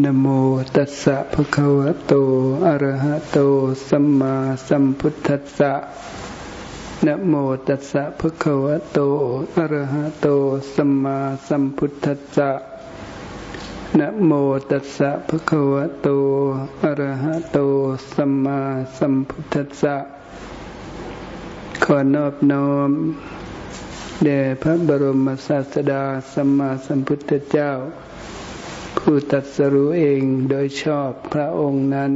นโมตัสสะภะคะวะโต อะระหะโต สัมมาสัมพุทธัสสะนโมตัสสะภะคะวะโต อะระหะโต สัมมาสัมพุทธัสสะนโมตัสสะภะคะวะโต อะระหะโต สัมมาสัมพุทธัสสะ ขอนอบน้อมแด่พระบรมศาสดาสัมมาสัมพุทธเจ้า ผู้ตัดสรู้เองโดยชอบพระองค์นั้น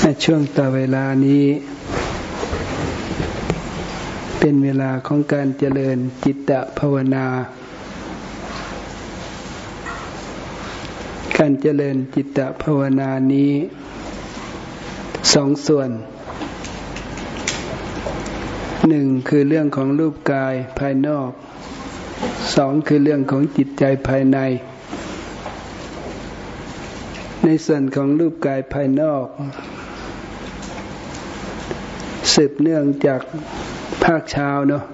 ในช่วงต่อเวลานี้ เป็นเวลาของการเจริญจิตตภาวนา การเจริญจิตตภาวนานี้สองส่วนหนึ่งคือเรื่องของรูปกายภายนอกสองคือเรื่องของจิตใจภายใน ในส่วนของรูปกายภายนอก สืบเนื่องจากภาคเช้าเนาะ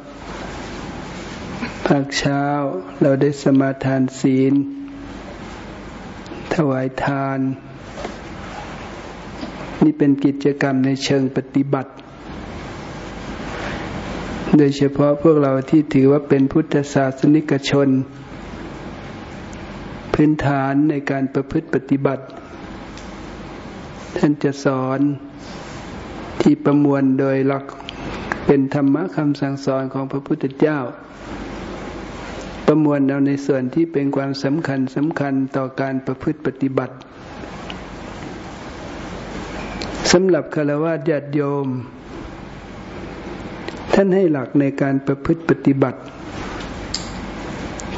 ภาคเช้าเราได้สมาทานศีล ถวายทาน นี่เป็นกิจกรรมในเชิงปฏิบัติ โดยเฉพาะพวกเราที่ถือว่าเป็นพุทธศาสนิกชน พื้นฐานในการประพฤติปฏิบัติ ท่านจะสอนที่ประมวลโดยหลักเป็นธรรมะคำสั่งสอนของพระพุทธเจ้า ประมวลเอาในส่วนที่เป็นความสำคัญสำคัญต่อการประพฤติปฏิบัติสำหรับคารวะญาติโยม ท่านให้หลักในการประพฤติปฏิบัติ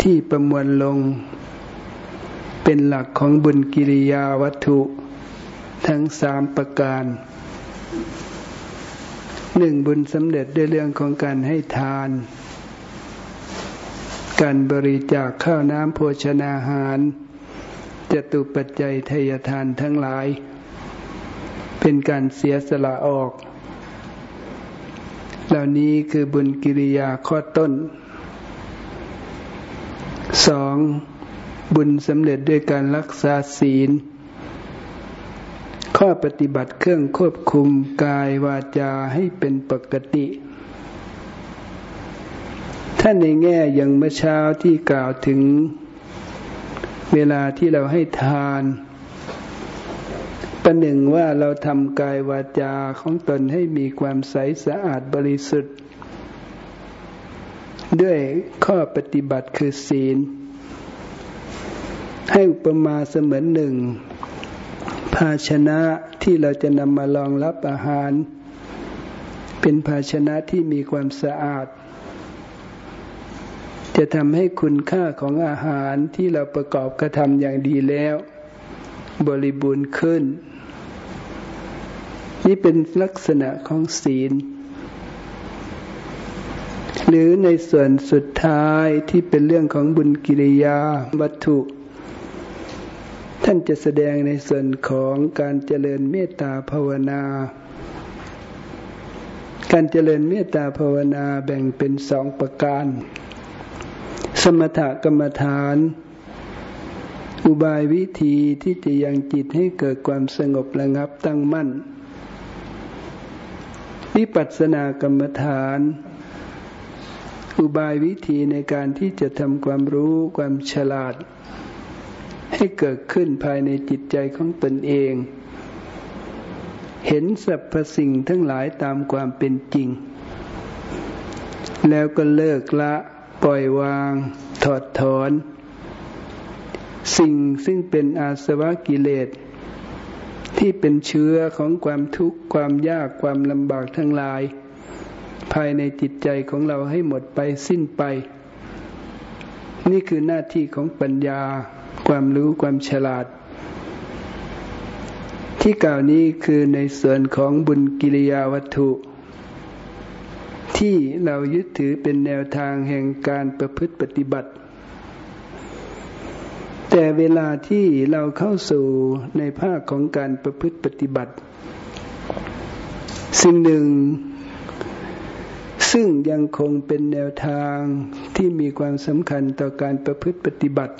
ที่ประมวลลงเป็นหลักของบุญกิริยาวัตถุ ทั้งสามประการหนึ่งบุญสำเร็จด้วยเรื่องของการให้ทาน การบริจาคข้าวน้ำโภชนาหารจตุปัจจัยทยทานทั้งหลาย เป็นการเสียสละออก เหล่านี้คือบุญกิริยาข้อต้นสองบุญสำเร็จด้วยการรักษาศีล ข้อปฏิบัติเครื่องควบคุมกายวาจาให้เป็นปกติ ถ้าในแง่อย่างเมื่อเช้าที่กล่าวถึง เวลาที่เราให้ทาน ประหนึ่งว่าเราทำกายวาจาของตนให้มีความใสสะอาดบริสุทธิ์ ด้วยข้อปฏิบัติคือศีล ให้อุปมาเสมือนหนึ่ง ภาชนะที่เราจะนำมารองรับอาหาร เป็นภาชนะที่มีความสะอาด จะทำให้คุณค่าของอาหารที่เราประกอบกระทำอย่างดีแล้ว บริบูรณ์ขึ้น นี่เป็นลักษณะของศีล หรือในส่วนสุดท้ายที่เป็นเรื่องของบุญกิริยาวัตถุ ท่านจะแสดงในส่วนของการเจริญเมตตาภาวนา การเจริญเมตตาภาวนาแบ่งเป็นสองประการ สมถกรรมฐาน อุบายวิธีที่จะยังจิตให้เกิดความสงบระงับตั้งมั่น วิปัสสนากรรมฐานอุบายวิธีในการที่จะทำความรู้ความฉลาด ให้เกิดขึ้นภายในจิตใจของตนเอง เห็นสรรพสิ่งทั้งหลายตามความเป็นจริง แล้วก็เลิกละ ปล่อยวาง ถอดถอน สิ่งซึ่งเป็นอาสวะกิเลสที่เป็นเชื้อของความทุกข์ความยากความลำบากทั้งหลาย ภายในจิตใจของเราให้หมดไปสิ้นไป นี่คือหน้าที่ของปัญญา ความรู้ความฉลาด ที่กล่าวนี้คือในส่วนของบุญกิริยาวัตถุ ที่เรายึดถือเป็นแนวทางแห่งการประพฤติปฏิบัติ แต่เวลาที่เราเข้าสู่ในภาคของการประพฤติปฏิบัติ สิ่งหนึ่งซึ่งยังคงเป็นแนวทางที่มีความสำคัญต่อการประพฤติปฏิบัติ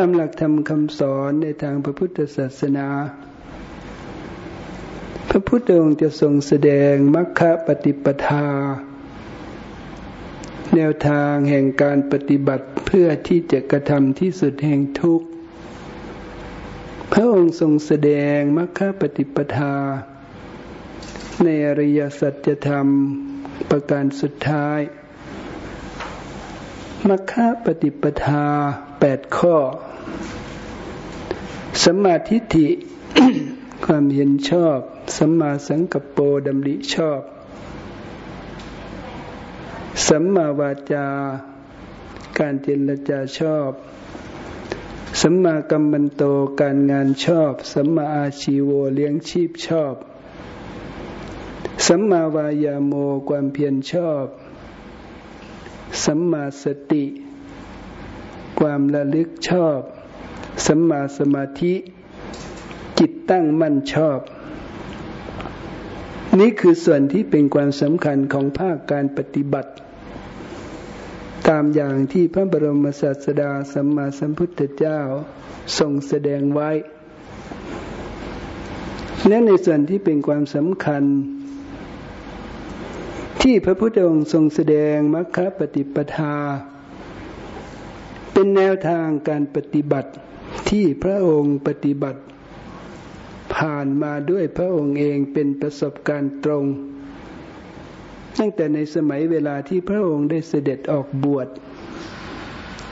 ตามหลักธรรมคำสอนในทางพระพุทธศาสนา พระพุทธองค์จะทรงแสดงมรรคปฏิปทา แนวทางแห่งการปฏิบัติเพื่อที่จะกระทำที่สุดแห่งทุกข์ พระองค์ทรงแสดงมรรคปฏิปทา ในอริยสัจธรรมประการสุดท้ายมัคคะปฏิปทาแปดข้อ สมาธิฐิ ความเห็นชอบ สัมมาสังกัปโปดำริชอบ สัมมาวาจา การเจรจาชอบ สัมมากัมมันโตการงานชอบ สัมมาอาชีโวเลี้ยงชีพชอบ สัมมาวายาโมความเพียรชอบ สัมมาสติ ความระลึกชอบ สัมมาสมาธิ จิตตั้งมั่นชอบ นี่คือส่วนที่เป็นความสำคัญของภาคการปฏิบัติ ตามอย่างที่พระบรมศาสดาสัมมาสัมพุทธเจ้าทรงแสดงไว้ และในส่วนที่เป็นความสำคัญที่พระพุทธองค์ทรงแสดงมรรคปฏิปทา เป็นแนวทางการปฏิบัติ ที่พระองค์ปฏิบัติ ผ่านมาด้วยพระองค์เองเป็นประสบการณ์ตรง ตั้งแต่ในสมัยเวลาที่พระองค์ได้เสด็จออกบวช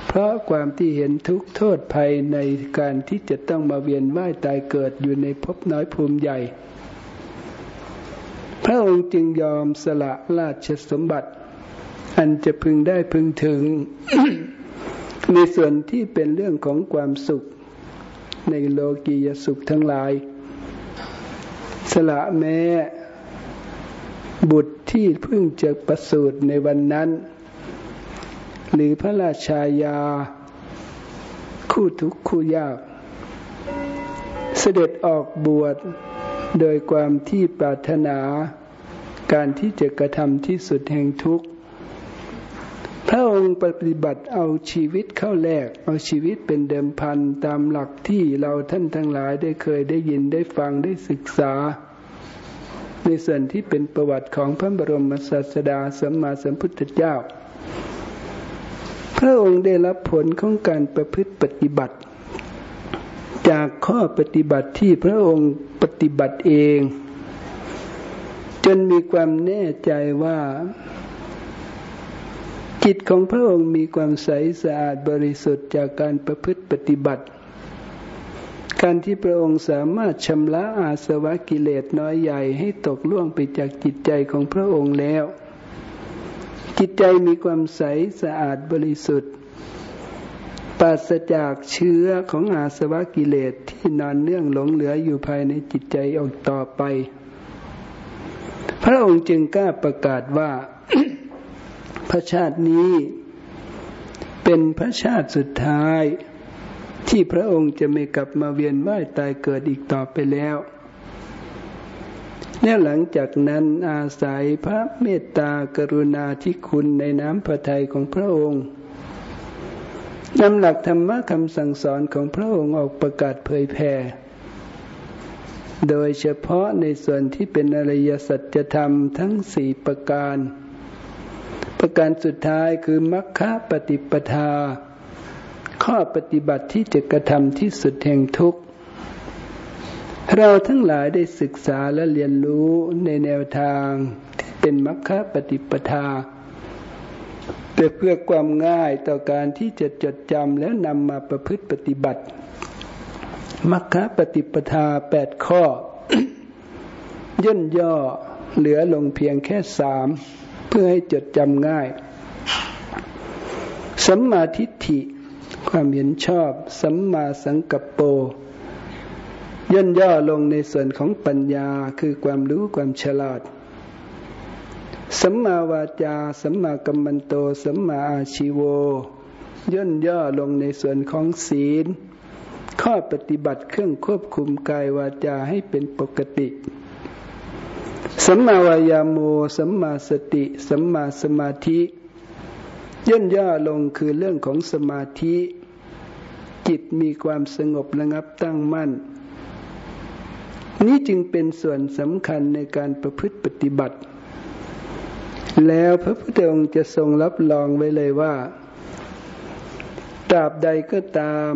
เพราะความที่เห็นทุกโทษภัยในการที่จะต้องมาเวียนว่ายตายเกิดอยู่ในภพน้อยภูมิใหญ่ พระองค์จึงยอมสละราชสมบัติ อันจะพึงได้พึงถึงในส่วนที่เป็นเรื่องของความสุข ในโลกียสุขทั้งหลาย สละแม้บุตรที่เพิ่งจะประสูติในวันนั้น หรือพระราชายา คู่ทุกข์คู่ยาก เสด็จออกบวชโดยความที่ปรารถนาการที่จะกระทำที่สุดแห่งทุกข์ พระองค์ปฏิบัติเอาชีวิตเข้าแลกเอาชีวิตเป็นเดิมพันตามหลักที่เราท่านทั้งหลายได้เคยได้ยินได้ฟังได้ศึกษา ในส่วนที่เป็นประวัติของพระบรมศาสดาสัมมาสัมพุทธเจ้า พระองค์ได้รับผลของการประพฤติปฏิบัติ จากข้อปฏิบัติที่พระองค์ปฏิบัติเอง จนมีความแน่ใจว่า จิตของพระองค์มีความใสสะอาดบริสุทธิ์จากการประพฤติปฏิบัติ การที่พระองค์สามารถชำระอาสวะกิเลสน้อยใหญ่ให้ตกล่วงไปจากจิตใจของพระองค์แล้ว จิตใจมีความใสสะอาดบริสุทธิ์ปราศจากเชื้อของอาสวะกิเลสที่นอนเนื่องหลงเหลืออยู่ภายในจิตใจออกต่อไป พระองค์จึงกล้าประกาศว่า พระชาตินี้ เป็นพระชาติสุดท้าย ที่พระองค์จะไม่กลับมาเวียนว่ายตายเกิดอีกต่อไปแล้วและหลังจากนั้นอาศัยพระเมตตากรุณาธิคุณในน้ำพระทัยของพระองค์นำหลักธรรมะคำสั่งสอนของพระองค์ออกประกาศเผยแผ่ โดยเฉพาะในส่วนที่เป็นอริยสัจธรรมทั้งสี่ประการ ประการสุดท้ายคือมรรคปฏิปทา ข้อปฏิบัติที่จะกระทำที่สุดแห่งทุกข์ เราทั้งหลายได้ศึกษาและเรียนรู้ในแนวทางที่เป็นมรรคปฏิปทาเพื่อความง่ายต่อการที่จะจดจำแล้วนำมาประพฤติปฏิบัติมัคคะปฏิปทาแปดข้อย่นย่อเหลือลงเพียงแค่สาม พื่อให้จดจำง่าย สัมมาทิฏฐิ ความเห็นชอบ สัมมาสังกัปโป ย่นย่อลงในส่วนของปัญญาคือความรู้ความฉลาด สัมมาวาจา สัมมากัมมันโต สัมมาอาชิโว ย่นย่อลงในส่วนของศีล ข้อปฏิบัติเครื่องควบคุมกายวาจาให้เป็นปกติ สัมมาวายาโมสัมมาสติ สัมมาสมาธิย่นย่อลงคือเรื่องของสมาธิ จิตมีความสงบระงับตั้งมั่น นี้จึงเป็นส่วนสำคัญในการประพฤติปฏิบัติ แล้วพระพุทธองค์จะทรงรับรองไว้เลยว่าตราบใดก็ตาม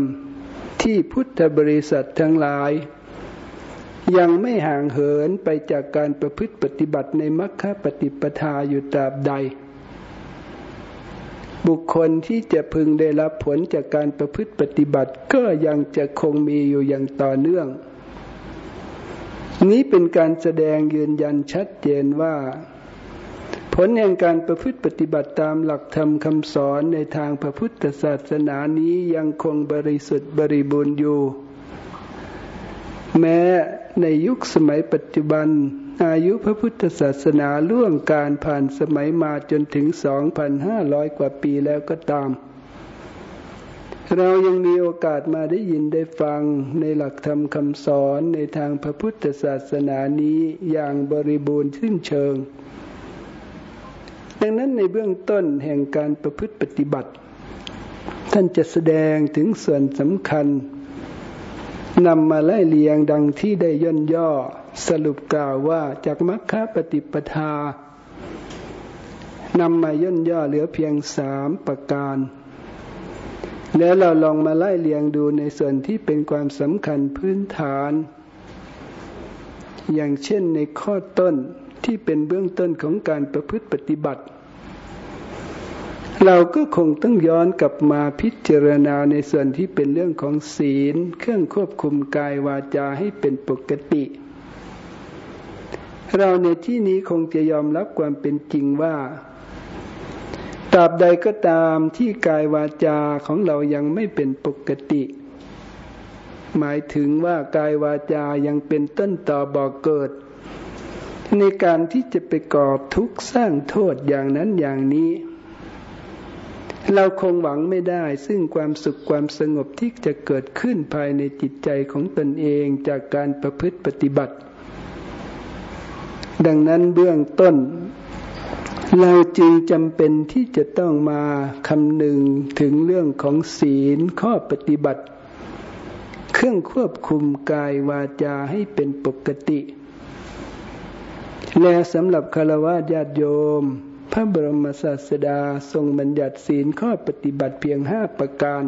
ที่พุทธบริษัททั้งหลาย ยังไม่ห่างเหินไปจากการประพฤติปฏิบัติในมรรคปฏิปทาอยู่ตราบใด บุคคลที่จะพึงได้รับผลจากการประพฤติปฏิบัติก็ยังจะคงมีอยู่อย่างต่อเนื่อง นี้เป็นการแสดงยืนยันชัดเจนว่า ผลแห่งการประพฤติปฏิบัติตามหลักธรรมคำสอนในทางพระพุทธศาสนานี้ยังคงบริสุทธิ์บริบูรณ์อยู่ แม้ในยุคสมัยปัจจุบัน อายุพระพุทธศาสนาล่วงการผ่านสมัยมาจนถึง 2,500 กว่าปีแล้วก็ตาม เรายังมีโอกาสมาได้ยินได้ฟังในหลักธรรมคำสอนในทางพระพุทธศาสนานี้อย่างบริบูรณ์สิ้นเชิง ดังนั้นในเบื้องต้นแห่งการประพฤติปฏิบัติ ท่านจะแสดงถึงส่วนสำคัญ นำมาไล่เลียงดังที่ได้ย่นย่อ สรุปกล่าวว่าจากมรรคปฏิปทานำมาย่นย่อเหลือเพียงสามประการ แล้วเราลองมาไล่เลียงดูในส่วนที่เป็นความสำคัญพื้นฐาน อย่างเช่นในข้อต้นที่เป็นเบื้องต้นของการประพฤติปฏิบัติ เราก็คงต้องย้อนกลับมาพิจารณาในส่วนที่เป็นเรื่องของศีล เครื่องควบคุมกายวาจาให้เป็นปกติ เราในที่นี้คงจะยอมรับความเป็นจริงว่าตราบใดก็ตามที่กายวาจาของเรายังไม่เป็นปกติ หมายถึงว่ากายวาจายังเป็นต้นต่อบ่อกเกิด ในการที่จะไปก่อทุกข์สร้างโทษอย่างนั้นอย่างนี้ เราคงหวังไม่ได้ ซึ่งความสุขความสงบที่จะเกิดขึ้นภายในจิตใจของตนเองจากการประพฤติปฏิบัติ ดังนั้นเบื้องต้น เราจึงจำเป็นที่จะต้องมาคำนึงถึงเรื่องของศีลข้อปฏิบัติ เครื่องควบคุมกายวาจาให้เป็นปกติ และสำหรับคารวะญาติโยม พระบรมศาสดาทรงบัญญัติศีลข้อปฏิบัติเพียงห้าประการ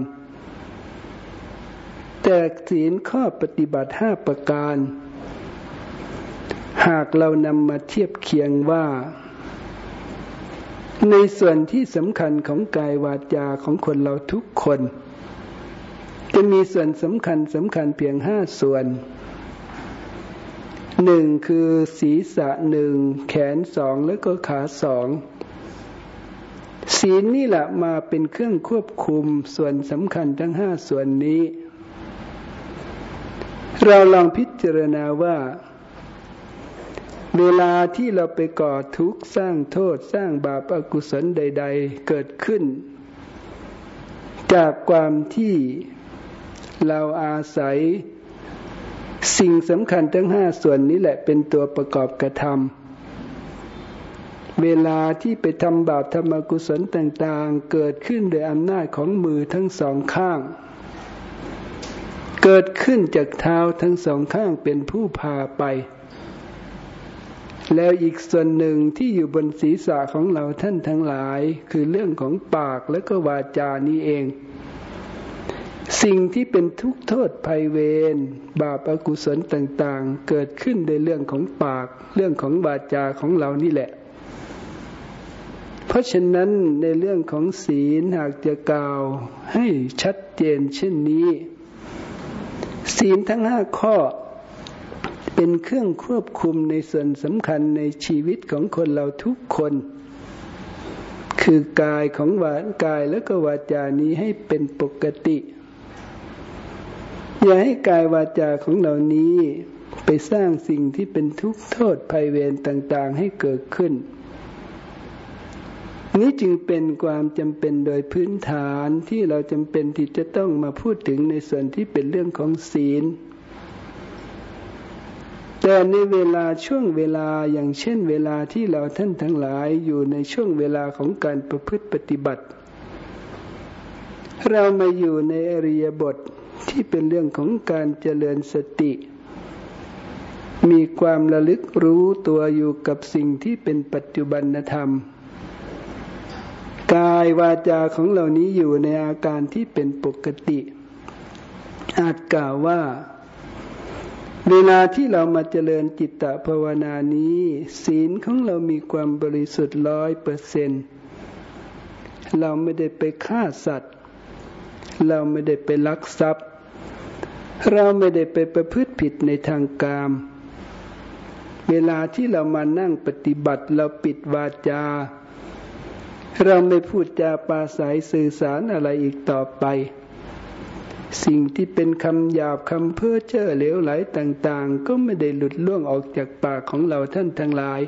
แต่ศีลข้อปฏิบัติห้าประการ หากเรานำมาเทียบเคียงว่า ในส่วนที่สำคัญของกายวาจาของคนเราทุกคน จะมีส่วนสำคัญสำคัญเพียงห้าส่วน หนึ่งคือศีรษะหนึ่งแขนสองแล้วก็ขาสองศีลนี่แหละมาเป็นเครื่องควบคุมส่วนสำคัญทั้งห้าส่วนนี้ เราลองพิจารณาว่า เวลาที่เราไปก่อทุกข์สร้างโทษสร้างบาปอากุศลใด ๆ เกิดขึ้น จากความที่เราอาศัย สิ่งสำคัญทั้งห้าส่วนนี้แหละเป็นตัวประกอบกระทำเวลาที่ไปทำบาปธรรมกุศลต่างๆ เกิดขึ้นโดยอำนาจของมือทั้งสองข้าง เกิดขึ้นจากเท้าทั้งสองข้างเป็นผู้พาไป แล้วอีกส่วนหนึ่งที่อยู่บนศีรษะของเราท่านทั้งหลาย คือเรื่องของปากและก็วาจานี้เอง สิ่งที่เป็นทุกข์โทษภัยเวรบาปอกุศลต่างๆ เกิดขึ้นในเรื่องของปาก เรื่องของวาจาของเรานี่แหละ เพราะฉะนั้นในเรื่องของศีลหากจะกล่าวให้ชัดเจนเช่นนี้ ศีลทั้งห้าข้อเป็นเครื่องควบคุมในส่วนสำคัญในชีวิตของคนเราทุกคนคือกายของวากายและก็วาจานี้ให้เป็นปกติ อย่าให้กายวาจาของเหล่านี้ไปสร้างสิ่งที่เป็นทุกข์โทษภัยเวรต่าง ๆ ให้เกิดขึ้น นี้จึงเป็นความจำเป็นโดยพื้นฐานที่เราจำเป็นที่จะต้องมาพูดถึงในส่วนที่เป็นเรื่องของศีล แต่ในเวลาช่วงเวลาอย่างเช่นเวลาที่เราท่านทั้งหลายอยู่ในช่วงเวลาของการประพฤติปฏิบัติ เรามาอยู่ในอริยบท ที่เป็นเรื่องของการเจริญสติ มีความระลึกรู้ตัวอยู่กับสิ่งที่เป็นปัจจุบันธรรม กายวาจาของเหล่านี้อยู่ในอาการที่เป็นปกติ อาจกล่าวว่า เวลาที่เรามาเจริญจิตตภาวนานี้ ศีลของเรามีความบริสุทธิ์ร้อยเปอร์เซนเราไม่ได้ไปฆ่าสัตว์เราไม่ได้ไปลักทรัพย์ เราไม่ได้ไปประพฤติผิดในทางกาม เวลาที่เรามานั่งปฏิบัติเราปิดวาจา เราไม่พูดจาปาศัยสื่อสารอะไรอีกต่อไป สิ่งที่เป็นคำหยาบคำเพ้อเจ้อเหลวไหลต่างๆ ก็ไม่ได้หลุดล่วงออกจากปากของเราท่านทั้งหลาย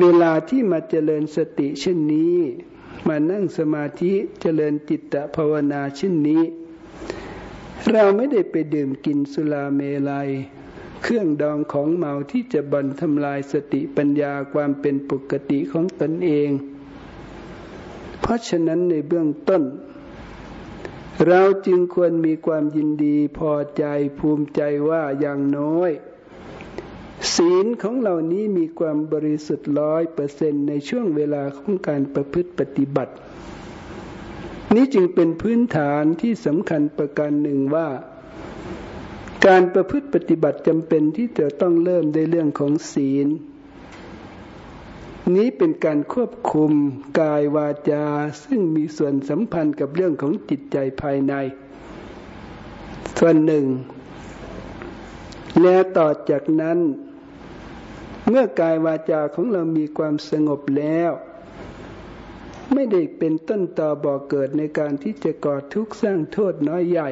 เวลาที่มาเจริญสติเช่นนี้ มานั่งสมาธิเจริญจิตตภาวนาเช่นนี้ เราไม่ได้ไปดื่มกินสุราเมลัย เครื่องดองของเมาที่จะบันทำลายสติปัญญาความเป็นปกติของตนเอง เพราะฉะนั้นในเบื้องต้น เราจึงควรมีความยินดีพอใจภูมิใจว่าอย่างน้อย ศีลของเหล่านี้มีความบริสุทธิ์ร้อยเปอร์เซ็นในช่วงเวลาของการประพฤติปฏิบัติ นี้จึงเป็นพื้นฐานที่สำคัญประการหนึ่งว่า การประพฤติปฏิบัติจำเป็นที่จะต้องเริ่มในเรื่องของศีล นี้เป็นการควบคุมกายวาจา ซึ่งมีส่วนสัมพันธ์กับเรื่องของจิตใจภายใน ส่วนหนึ่ง และต่อจากนั้น เมื่อกายวาจาของเรามีความสงบแล้ว ไม่ได้เป็นต้นต่อบ่อเกิดในการที่จะก่อทุกข์สร้างโทษน้อยใหญ่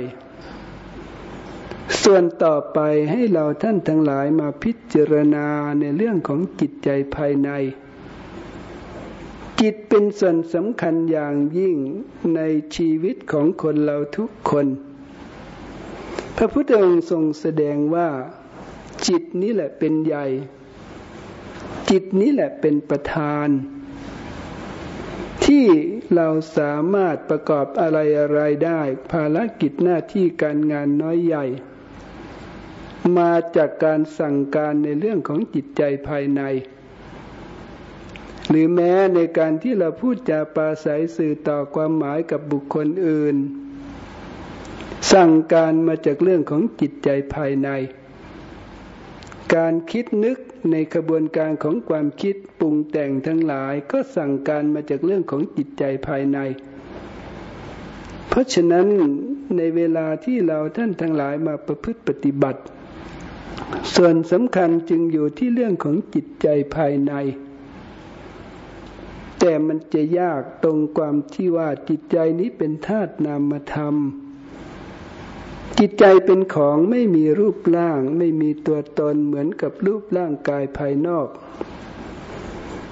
ส่วนต่อไปให้เราท่านทั้งหลายมาพิจารณาในเรื่องของจิตใจภายใน จิตเป็นส่วนสำคัญอย่างยิ่งในชีวิตของคนเราทุกคน พระพุทธองค์ทรงแสดงว่า จิตนี้แหละเป็นใหญ่ จิตนี้แหละเป็นประธาน ที่เราสามารถประกอบอะไรอะไรได้ ภารกิจหน้าที่การงานน้อยใหญ่ มาจากการสั่งการในเรื่องของจิตใจภายใน หรือแม้ในการที่เราพูดจาปาศัยสื่อต่อความหมายกับบุคคลอื่น สั่งการมาจากเรื่องของจิตใจภายใน การคิดนึกในกระบวนการของความคิดปรุงแต่งทั้งหลายก็สั่งการมาจากเรื่องของจิตใจภายใน เพราะฉะนั้นในเวลาที่เราท่านทั้งหลายมาประพฤติปฏิบัติ ส่วนสำคัญจึงอยู่ที่เรื่องของจิตใจภายใน แต่มันจะยากตรงความที่ว่าจิตใจนี้เป็นธาตุนามธรรม จิตใจเป็นของไม่มีรูปร่าง ไม่มีตัวตนเหมือนกับรูปร่างกายภายนอก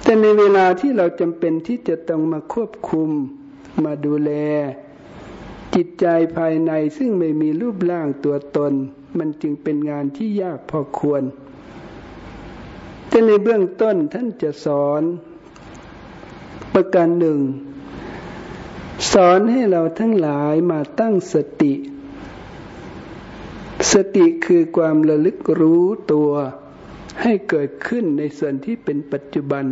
แต่ในเวลาที่เราจำเป็นที่จะต้องมาควบคุมมาดูแล จิตใจภายในซึ่งไม่มีรูปร่างตัวตน มันจึงเป็นงานที่ยากพอควร แต่ในเบื้องต้นท่านจะสอน ประการหนึ่ง สอนให้เราทั้งหลายมาตั้งสติ สติคือความระลึกรู้ตัวให้เกิดขึ้นในส่วนที่เป็นปัจจุบัน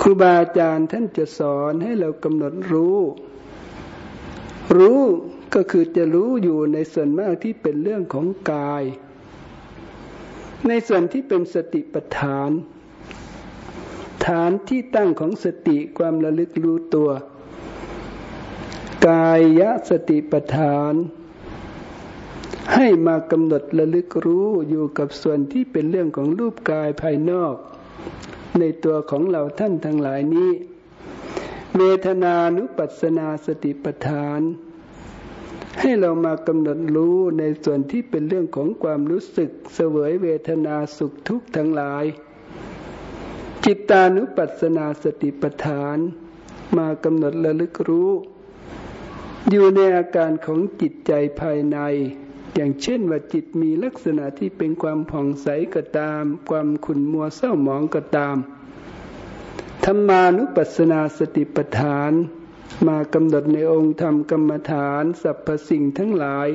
ครูบาอาจารย์ท่านจะสอนให้เรากำหนดรู้ รู้ก็คือจะรู้อยู่ในส่วนมากที่เป็นเรื่องของกาย ในส่วนที่เป็นสติปัฏฐาน ฐานที่ตั้งของสติความระลึกรู้ตัว กายะสติปัฏฐาน ให้มากำหนดระลึกรู้อยู่กับส่วนที่เป็นเรื่องของรูปกายภายนอก ในตัวของเราท่านทั้งหลายนี้เวทนานุปัสนาสติปัฏฐาน ให้เรามากำหนดรู้ในส่วนที่เป็นเรื่องของความรู้สึกเสวยเวทนาสุขทุกข์ทั้งหลาย จิตานุปัสนาสติปัฏฐาน มากำหนดระลึกรู้ อยู่ในอาการของจิตใจภายใน อย่างเช่นว่าจิตมีลักษณะที่เป็นความผ่องใสก็ตาม ความขุ่นมัวเศร้าหมองก็ตามธรรมานุปัสสนาสติปัฏฐาน มากำหนดในองค์ธรรมกรรมฐานสรรพสิ่งทั้งหลาย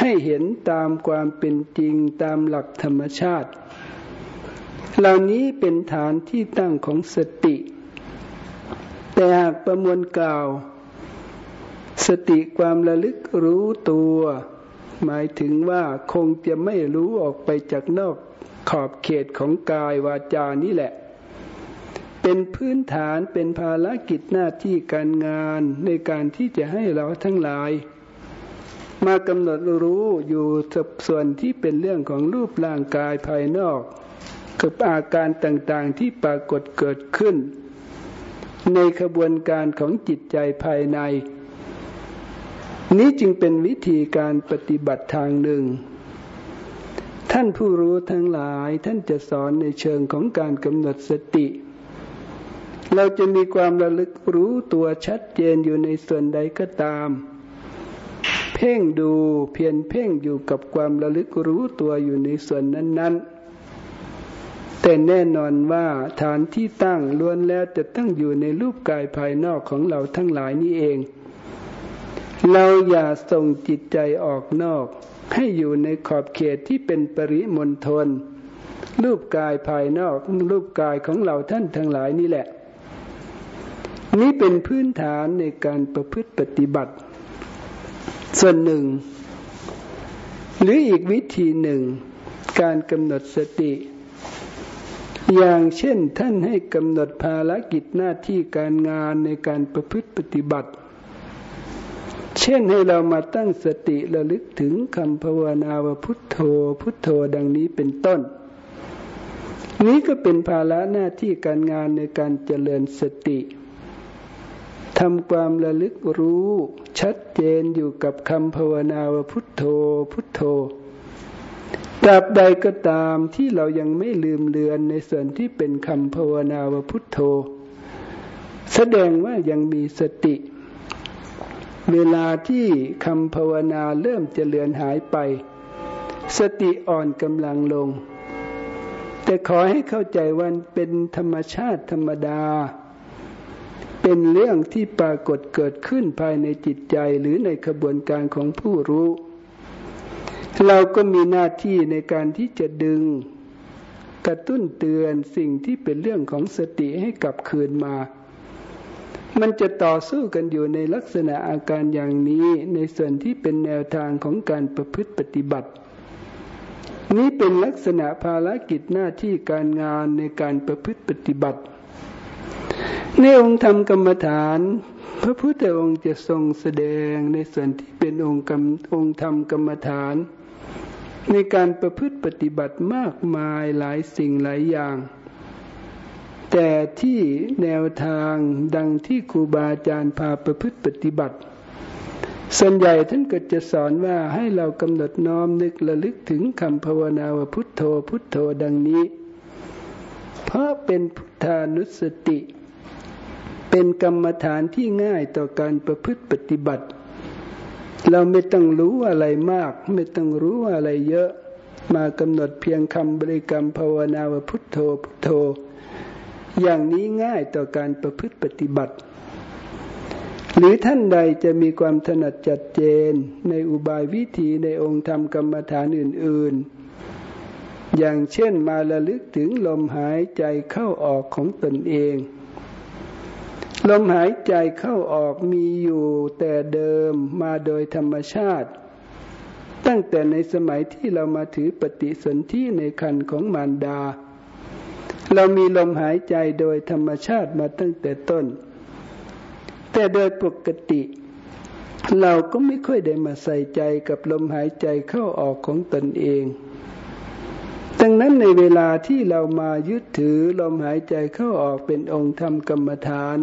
ให้เห็นตามความเป็นจริงตามหลักธรรมชาติ เหล่านี้เป็นฐานที่ตั้งของสติ แต่หากประมวลกล่าว สติความระลึกรู้ตัว หมายถึงว่าคงจะไม่รู้ออกไปจากนอกขอบเขตของกายวาจานี่แหละ เป็นพื้นฐานเป็นภารกิจหน้าที่การงานในการที่จะให้เราทั้งหลาย มากำหนดรู้อยู่ส่วนที่เป็นเรื่องของรูปร่างกายภายนอก กับอาการต่างๆที่ปรากฏเกิดขึ้น ในขบวนการของจิตใจภายใน นี้จึงเป็นวิธีการปฏิบัติทางหนึ่ง ท่านผู้รู้ทั้งหลายท่านจะสอนในเชิงของการกำหนดสติ เราจะมีความระลึกรู้ตัวชัดเจนอยู่ในส่วนใดก็ตาม เพ่งดูเพียนเพ่งอยู่กับความระลึกรู้ตัวอยู่ในส่วนนั้น ๆ แต่แน่นอนว่าฐานที่ตั้งล้วนแล้วจะตั้งอยู่ในรูปกายภายนอกของเราทั้งหลายนี้เอง เราอย่าส่งจิตใจออกนอก ให้อยู่ในขอบเขตที่เป็นปริมณฑลรูปกายภายนอกรูปกายของเราท่านทั้งหลายนี่แหละ นี้เป็นพื้นฐานในการประพฤติปฏิบัติ ส่วนหนึ่ง หรืออีกวิธีหนึ่ง การกำหนดสติ อย่างเช่นท่านให้กำหนดภารกิจหน้าที่การงานในการประพฤติปฏิบัติ ช่นให้เรามาตั้งสติระลึกถึงคำภาวนาวพุทโธ พุทโธดังนี้เป็นต้น นี้ก็เป็นภาระหน้าที่การงานในการเจริญสติทำความระลึกรู้ ชัดเจนอยู่กับคำภาวนาว่าพุทโธ พุทโธตราบใดก็ตามที่เรายังไม่ลืมเลือนในส่วนที่เป็นคำภาวนาว่าพุทโธ แสดงว่ายังมีสติ เวลาที่คำภาวนาเริ่มจะเลือนหายไป สติอ่อนกำลังลง แต่ขอให้เข้าใจว่าเป็นธรรมชาติธรรมดา เป็นเรื่องที่ปรากฏเกิดขึ้นภายในจิตใจหรือในกระบวนการของผู้รู้ เราก็มีหน้าที่ในการที่จะดึง กระตุ้นเตือนสิ่งที่เป็นเรื่องของสติให้กลับคืนมา มันจะต่อสู้กันอยู่ในลักษณะอาการอย่างนี้ในส่วนที่เป็นแนวทางของการประพฤติปฏิบัติ นี้เป็นลักษณะภารกิจหน้าที่การงานในการประพฤติปฏิบัติ ในองค์ธรรมกรรมฐาน พระพุทธองค์จะทรงแสดงในส่วนที่เป็นองค์กรรมองค์ธรรมกรรมฐาน ในการประพฤติปฏิบัติมากมายหลายสิ่งหลายอย่าง แต่ที่แนวทางดังที่ครูบาอาจารย์พาประพฤติปฏิบัติ ส่วนใหญ่ท่านก็จะสอนว่าให้เรากำหนดน้อมนึกระลึกถึงคำภาวนาว่าพุทโธพุทโธดังนี้ เพราะเป็นพุทธานุสติ เป็นกรรมฐานที่ง่ายต่อการประพฤติปฏิบัติ เราไม่ต้องรู้อะไรมาก ไม่ต้องรู้อะไรเยอะ มากำหนดเพียงคำบริกรรมภาวนาว่าพุทโธพุทโธ อย่างนี้ง่ายต่อการประพฤติปฏิบัติ หรือท่านใดจะมีความถนัดจัดเจนในอุบายวิธีในองค์ธรรมกรรมฐานอื่น ๆ อย่างเช่นมาระลึกถึงลมหายใจเข้าออกของตนเอง ลมหายใจเข้าออกมีอยู่แต่เดิมมาโดยธรรมชาติตั้งแต่ในสมัยที่เรามาถือปฏิสนธิในคันของมารดา เรามีลมหายใจโดยธรรมชาติมาตั้งแต่ต้น แต่โดยปกติ เราก็ไม่ค่อยได้มาใส่ใจกับลมหายใจเข้าออกของตนเอง ดังนั้นในเวลาที่เรามายึดถือลมหายใจเข้าออกเป็นองค์ธรรมกรรมฐาน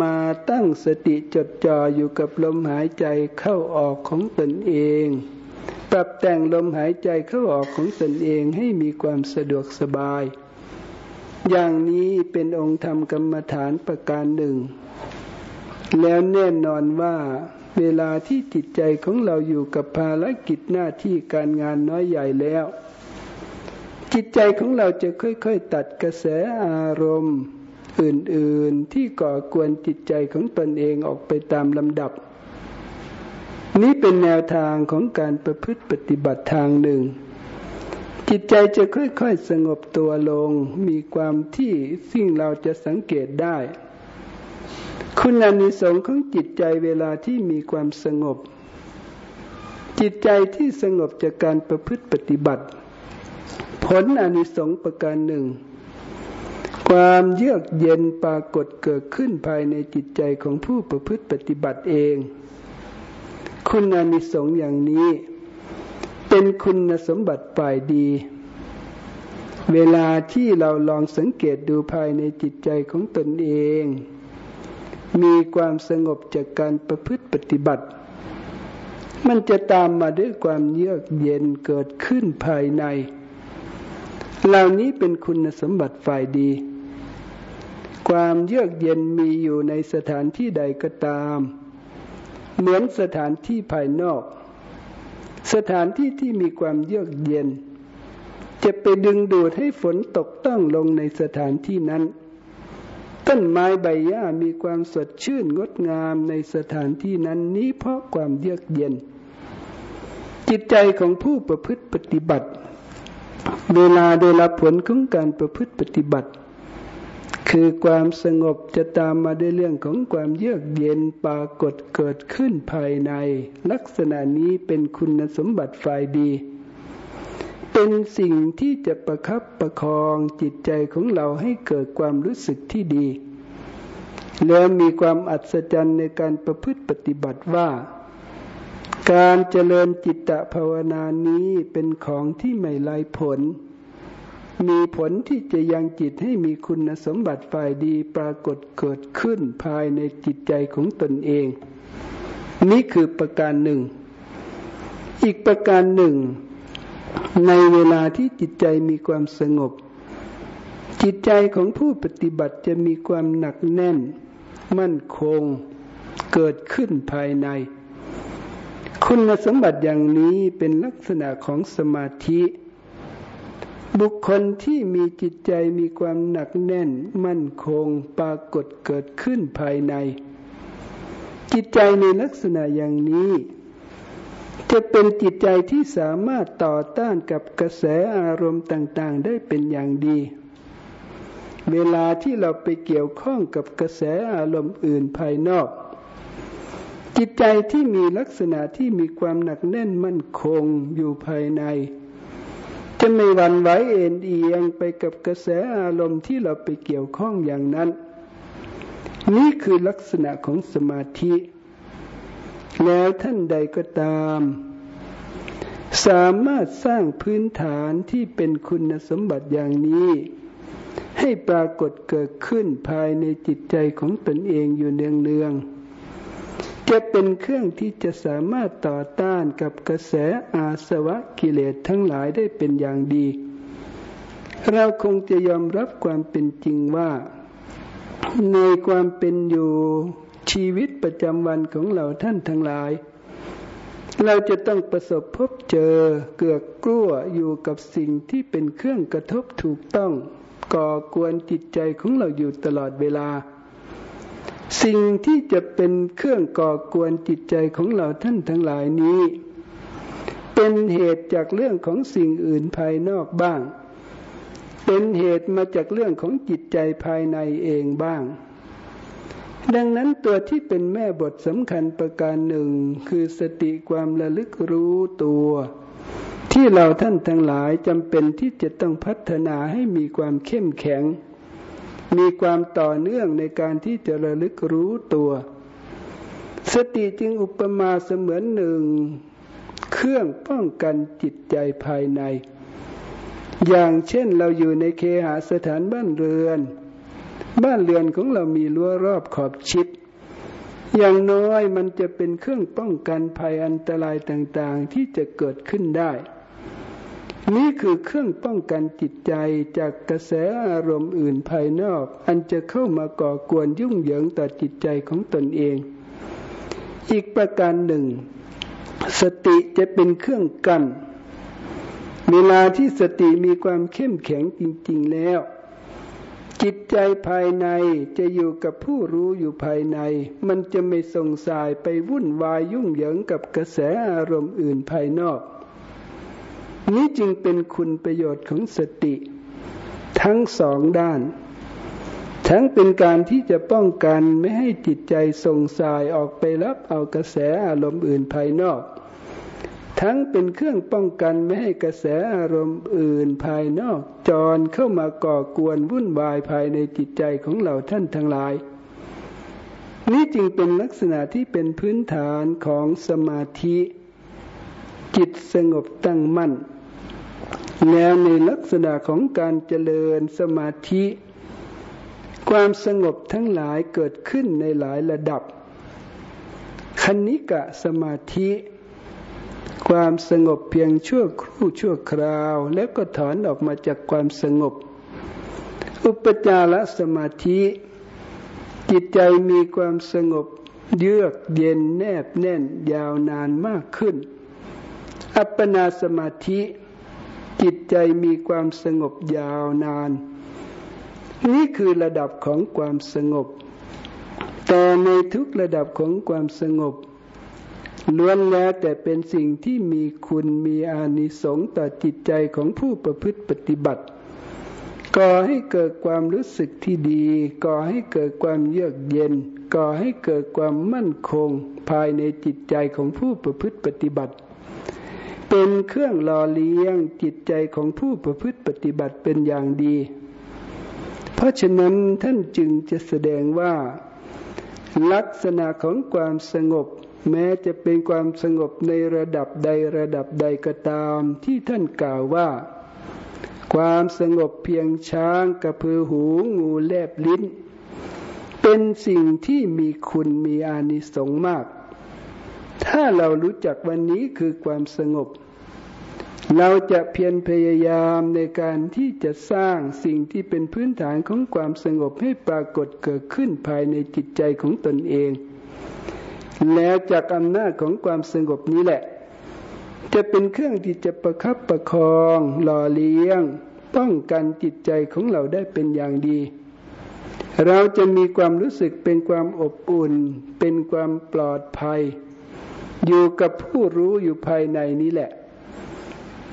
มาตั้งสติจดจ่ออยู่กับลมหายใจเข้าออกของตนเอง ปรับแต่งลมหายใจเข้าออกของตนเองให้มีความสะดวกสบาย อย่างนี้เป็นองค์ธรรมกรรมฐานประการหนึ่ง แล้วแน่นอนว่าเวลาที่จิตใจของเราอยู่กับภารกิจหน้าที่การงานน้อยใหญ่แล้ว จิตใจของเราจะค่อยๆ ตัดกระแสอารมณ์ อื่นๆที่ก่อกวนจิตใจของตนเองออกไปตามลำดับ นี้เป็นแนวทางของการประพฤติปฏิบัติทางหนึ่ง จิตใจจะค่อยๆสงบตัวลง มีความที่สิ่งเราจะสังเกตได้ คุณอานิสงส์ของจิตใจเวลาที่มีความสงบ จิตใจที่สงบจากการประพฤติปฏิบัติ ผลอานิสงส์ประการหนึ่ง ความเยือกเย็นปรากฏเกิดขึ้นภายในจิตใจของผู้ประพฤติปฏิบัติเอง คุณอานิสงส์อย่างนี้ เป็นคุณสมบัติฝ่ายดี เวลาที่เราลองสังเกตดูภายในจิตใจของตนเอง มีความสงบจากการประพฤติปฏิบัติ มันจะตามมาด้วยความเยือกเย็นเกิดขึ้นภายใน เหล่านี้เป็นคุณสมบัติฝ่ายดี ความเยือกเย็นมีอยู่ในสถานที่ใดก็ตาม เหมือนสถานที่ภายนอก สถานที่ที่มีความเยือกเย็น จะไปดึงดูดให้ฝนตกต้องลงในสถานที่นั้น ต้นไม้ใบหญ้ามีความสดชื่นงดงามในสถานที่นั้นนี้เพราะความเยือกเย็น จิตใจของผู้ประพฤติปฏิบัติ เวลาได้รับผลของการประพฤติปฏิบัติ คือความสงบจะตามมาด้วยเรื่องของความเยือกเย็นปรากฏเกิดขึ้นภายใน ลักษณะนี้เป็นคุณสมบัติฝ่ายดี เป็นสิ่งที่จะประคับประคองจิตใจของเราให้เกิดความรู้สึกที่ดี แล้วมีความอัศจรรย์ในการประพฤติปฏิบัติว่า การเจริญจิตตภาวนานี้เป็นของที่ไม่ไร้ผล มีผลที่จะยังจิตให้มีคุณสมบัติฝ่ายดีปรากฏเกิดขึ้นภายในจิตใจของตนเอง นี่คือประการหนึ่ง อีกประการหนึ่ง ในเวลาที่จิตใจมีความสงบ จิตใจของผู้ปฏิบัติจะมีความหนักแน่น มั่นคง เกิดขึ้นภายใน คุณสมบัติอย่างนี้เป็นลักษณะของสมาธิ บุคคลที่มีจิตใจมีความหนักแน่น มั่นคงปรากฏเกิดขึ้นภายใน จิตใจในลักษณะอย่างนี้ จะเป็นจิตใจที่สามารถต่อต้านกับกระแสอารมณ์ต่างๆ ได้เป็นอย่างดี เวลาที่เราไปเกี่ยวข้องกับกระแสอารมณ์อื่นภายนอก จิตใจที่มีลักษณะที่มีความหนักแน่นมั่นคงอยู่ภายใน จะไม่หวั่นไหวเอ็นเอียงไปกับกระแสอารมณ์ที่เราไปเกี่ยวข้องอย่างนั้น นี่คือลักษณะของสมาธิ แล้วท่านใดก็ตาม สามารถสร้างพื้นฐานที่เป็นคุณสมบัติอย่างนี้ ให้ปรากฏเกิดขึ้นภายในจิตใจของตนเองอยู่เนืองๆ จะเป็นเครื่องที่จะสามารถต่อต้านกับกระแสอาสวะกิเลสทั้งหลายได้เป็นอย่างดี เราคงจะยอมรับความเป็นจริงว่า ในความเป็นอยู่ชีวิตประจำวันของเราท่านทั้งหลาย เราจะต้องประสบพบเจอเกือกกลั้วอยู่กับสิ่งที่เป็นเครื่องกระทบถูกต้อง ก่อกวนจิตใจของเราอยู่ตลอดเวลา สิ่งที่จะเป็นเครื่องก่อกวนจิตใจของเราท่านทั้งหลายนี้ เป็นเหตุจากเรื่องของสิ่งอื่นภายนอกบ้าง เป็นเหตุมาจากเรื่องของจิตใจภายในเองบ้าง ดังนั้นตัวที่เป็นแม่บทสำคัญประการหนึ่ง คือสติความระลึกรู้ตัว ที่เราท่านทั้งหลายจำเป็นที่จะต้องพัฒนาให้มีความเข้มแข็ง มีความต่อเนื่องในการที่จะระลึกรู้ตัว สติจึงอุปมาเสมือนหนึ่ง เครื่องป้องกันจิตใจภายใน อย่างเช่นเราอยู่ในเคหาสถานบ้านเรือน บ้านเรือนของเรามีรั้วรอบขอบชิด อย่างน้อยมันจะเป็นเครื่องป้องกันภัยอันตรายต่างๆที่จะเกิดขึ้นได้ นี่คือเครื่องป้องกันจิตใจจากกระแสอารมณ์อื่นภายนอก อันจะเข้ามาก่อกวนยุ่งเหยิงต่อจิตใจของตนเอง อีกประการหนึ่ง สติจะเป็นเครื่องกัน้นเวลาที่สติมีความเข้มแข็งจริง ๆแล้ว จิตใจภายในจะอยู่กับผู้รู้อยู่ภายใน มันจะไม่ส่งสายไปวุ่นวายยุ่งเหยิงกับกระแสอารมณ์อื่นภายนอก นี้จึงเป็นคุณประโยชน์ของสติ ทั้งสองด้าน ทั้งเป็นการที่จะป้องกันไม่ให้จิตใจส่งสายออกไปรับเอากระแสอารมณ์อื่นภายนอก ทั้งเป็นเครื่องป้องกันไม่ให้กระแสอารมณ์อื่นภายนอก จรเข้ามาก่อกวนวุ่นวายภายในจิตใจของเราท่านทั้งหลาย นี่จึงเป็นลักษณะที่เป็นพื้นฐานของสมาธิจิตสงบตั้งมั่น แล้วในลักษณะของการเจริญสมาธิ ความสงบทั้งหลายเกิดขึ้นในหลายระดับ คณิกะสมาธิ ความสงบเพียงชั่วครู่ชั่วคราว แล้วก็ถอนออกมาจากความสงบ อุปจารสมาธิ จิตใจมีความสงบเยือกเย็นแนบแน่นยาวนานมากขึ้น อัปปนาสมาธิ จิตใจมีความสงบยาวนาน นี่คือระดับของความสงบ แต่ในทุกระดับของความสงบล้วนแล้วแต่เป็นสิ่งที่มีคุณมีอานิสงส์ต่อจิตใจของผู้ประพฤติปฏิบัติก่อให้เกิดความรู้สึกที่ดี ก่อให้เกิดความเยือกเย็น ก่อให้เกิดความมั่นคง ภายในจิตใจของผู้ประพฤติปฏิบัติ เป็นเครื่องหล่อเลี้ยงจิตใจของผู้ประพฤติปฏิบัติเป็นอย่างดี เพราะฉะนั้นท่านจึงจะแสดงว่า ลักษณะของความสงบ แม้จะเป็นความสงบในระดับใดระดับใดก็ตามที่ท่านกล่าวว่า ความสงบเพียงช้างกระพือหูงูแลบลิ้น เป็นสิ่งที่มีคุณมีอานิสงส์มาก ถ้าเรารู้จักวันนี้คือความสงบ เราจะเพียรพยายามในการที่จะสร้างสิ่งที่เป็นพื้นฐานของความสงบให้ปรากฏเกิดขึ้นภายในจิตใจของตนเอง แล้วจากอำนาจของความสงบนี้แหละ จะเป็นเครื่องที่จะประคับประคองหล่อเลี้ยงป้องกันจิตใจของเราได้เป็นอย่างดี เราจะมีความรู้สึกเป็นความอบอุ่น เป็นความปลอดภัย อยู่กับผู้รู้อยู่ภายในนี้แหละ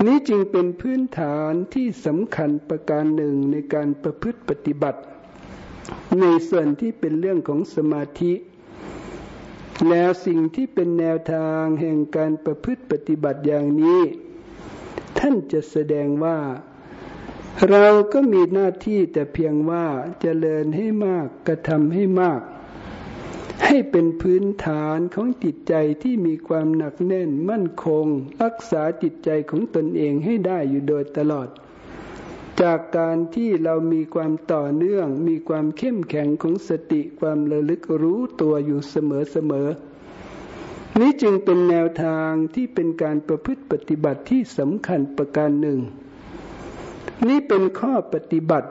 นี้จึงเป็นพื้นฐานที่สำคัญประการหนึ่งในการประพฤติปฏิบัติ ในส่วนที่เป็นเรื่องของสมาธิ แล้วสิ่งที่เป็นแนวทางแห่งการประพฤติปฏิบัติอย่างนี้ ท่านจะแสดงว่าเราก็มีหน้าที่แต่เพียงว่าจเจริญให้มากกระทำให้มาก ให้เป็นพื้นฐานของจิตใจที่มีความหนักแน่นมั่นคง รักษาจิตใจของตนเองให้ได้อยู่โดยตลอด จากการที่เรามีความต่อเนื่อง มีความเข้มแข็งของสติความระลึกรู้ตัวอยู่เสมอเสมอนี้จึงเป็นแนวทางที่เป็นการประพฤติปฏิบัติที่สำคัญประการหนึ่ง นี่เป็นข้อปฏิบัติ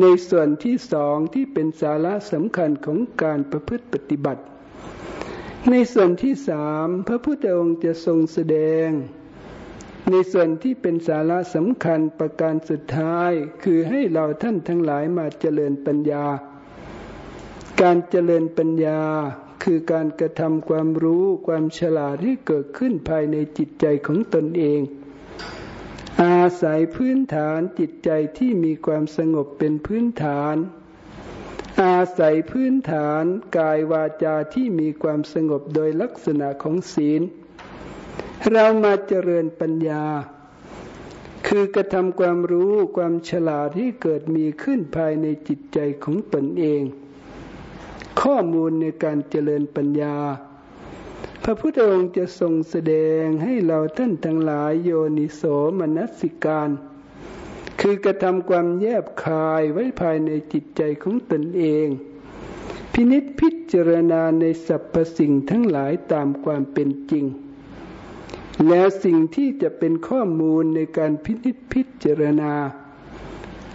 ในส่วนที่สองที่เป็นสาระสำคัญของการประพฤติปฏิบัติ ในส่วนที่สามพระพุทธองค์จะทรงแสดง ในส่วนที่เป็นสาระสำคัญประการสุดท้ายคือให้เราท่านทั้งหลายมาเจริญปัญญา การเจริญปัญญาคือการกระทำความรู้ความฉลาดให้เกิดขึ้นภายในจิตใจของตนเอง อาศัยพื้นฐานจิตใจที่มีความสงบเป็นพื้นฐาน อาศัยพื้นฐานกายวาจาที่มีความสงบโดยลักษณะของศีล เรามาเจริญปัญญา คือกระทำความรู้ความฉลาดที่เกิดมีขึ้นภายในจิตใจของตนเอง ข้อมูลในการเจริญปัญญา พระพุทธองค์จะทรงแสดงให้เราท่านทั้งหลายโยนิโสมนัสิการ คือกระทำความแยบคายไว้ภายในจิตใจของตนเอง พินิษพิจารณาในสรรพสิ่งทั้งหลายตามความเป็นจริง แล้วสิ่งที่จะเป็นข้อมูลในการพิจิตพิจารณา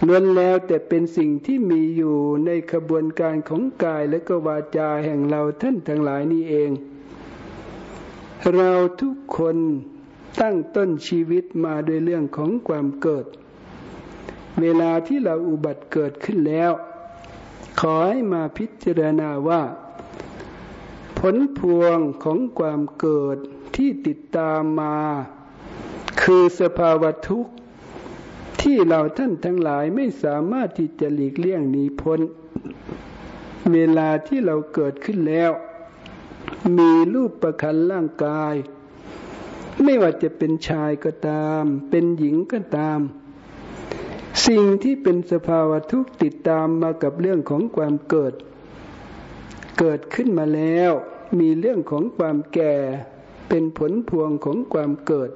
ล้วนแล้วแต่เป็นสิ่งที่มีอยู่ในขบวนการของกายและก็วาจาแห่งเราท่านทั้งหลายนี่เอง เราทุกคนตั้งต้นชีวิตมาโดยเรื่องของความเกิด เวลาที่เราอุบัติเกิดขึ้นแล้ว ขอให้มาพิจารณาว่า ผลพวงของความเกิดที่ติดตามมา คือสภาวะทุกข์ ที่เราท่านทั้งหลายไม่สามารถที่จะหลีกเลี่ยงหนีพ้น เวลาที่เราเกิดขึ้นแล้ว มีรูปประคันร่างกาย ไม่ว่าจะเป็นชายก็ตาม เป็นหญิงก็ตาม สิ่งที่เป็นสภาวะทุกข์ติดตามมากับเรื่องของความเกิด เกิดขึ้นมาแล้ว มีเรื่องของความแก่ เป็นผลพวงของความเกิด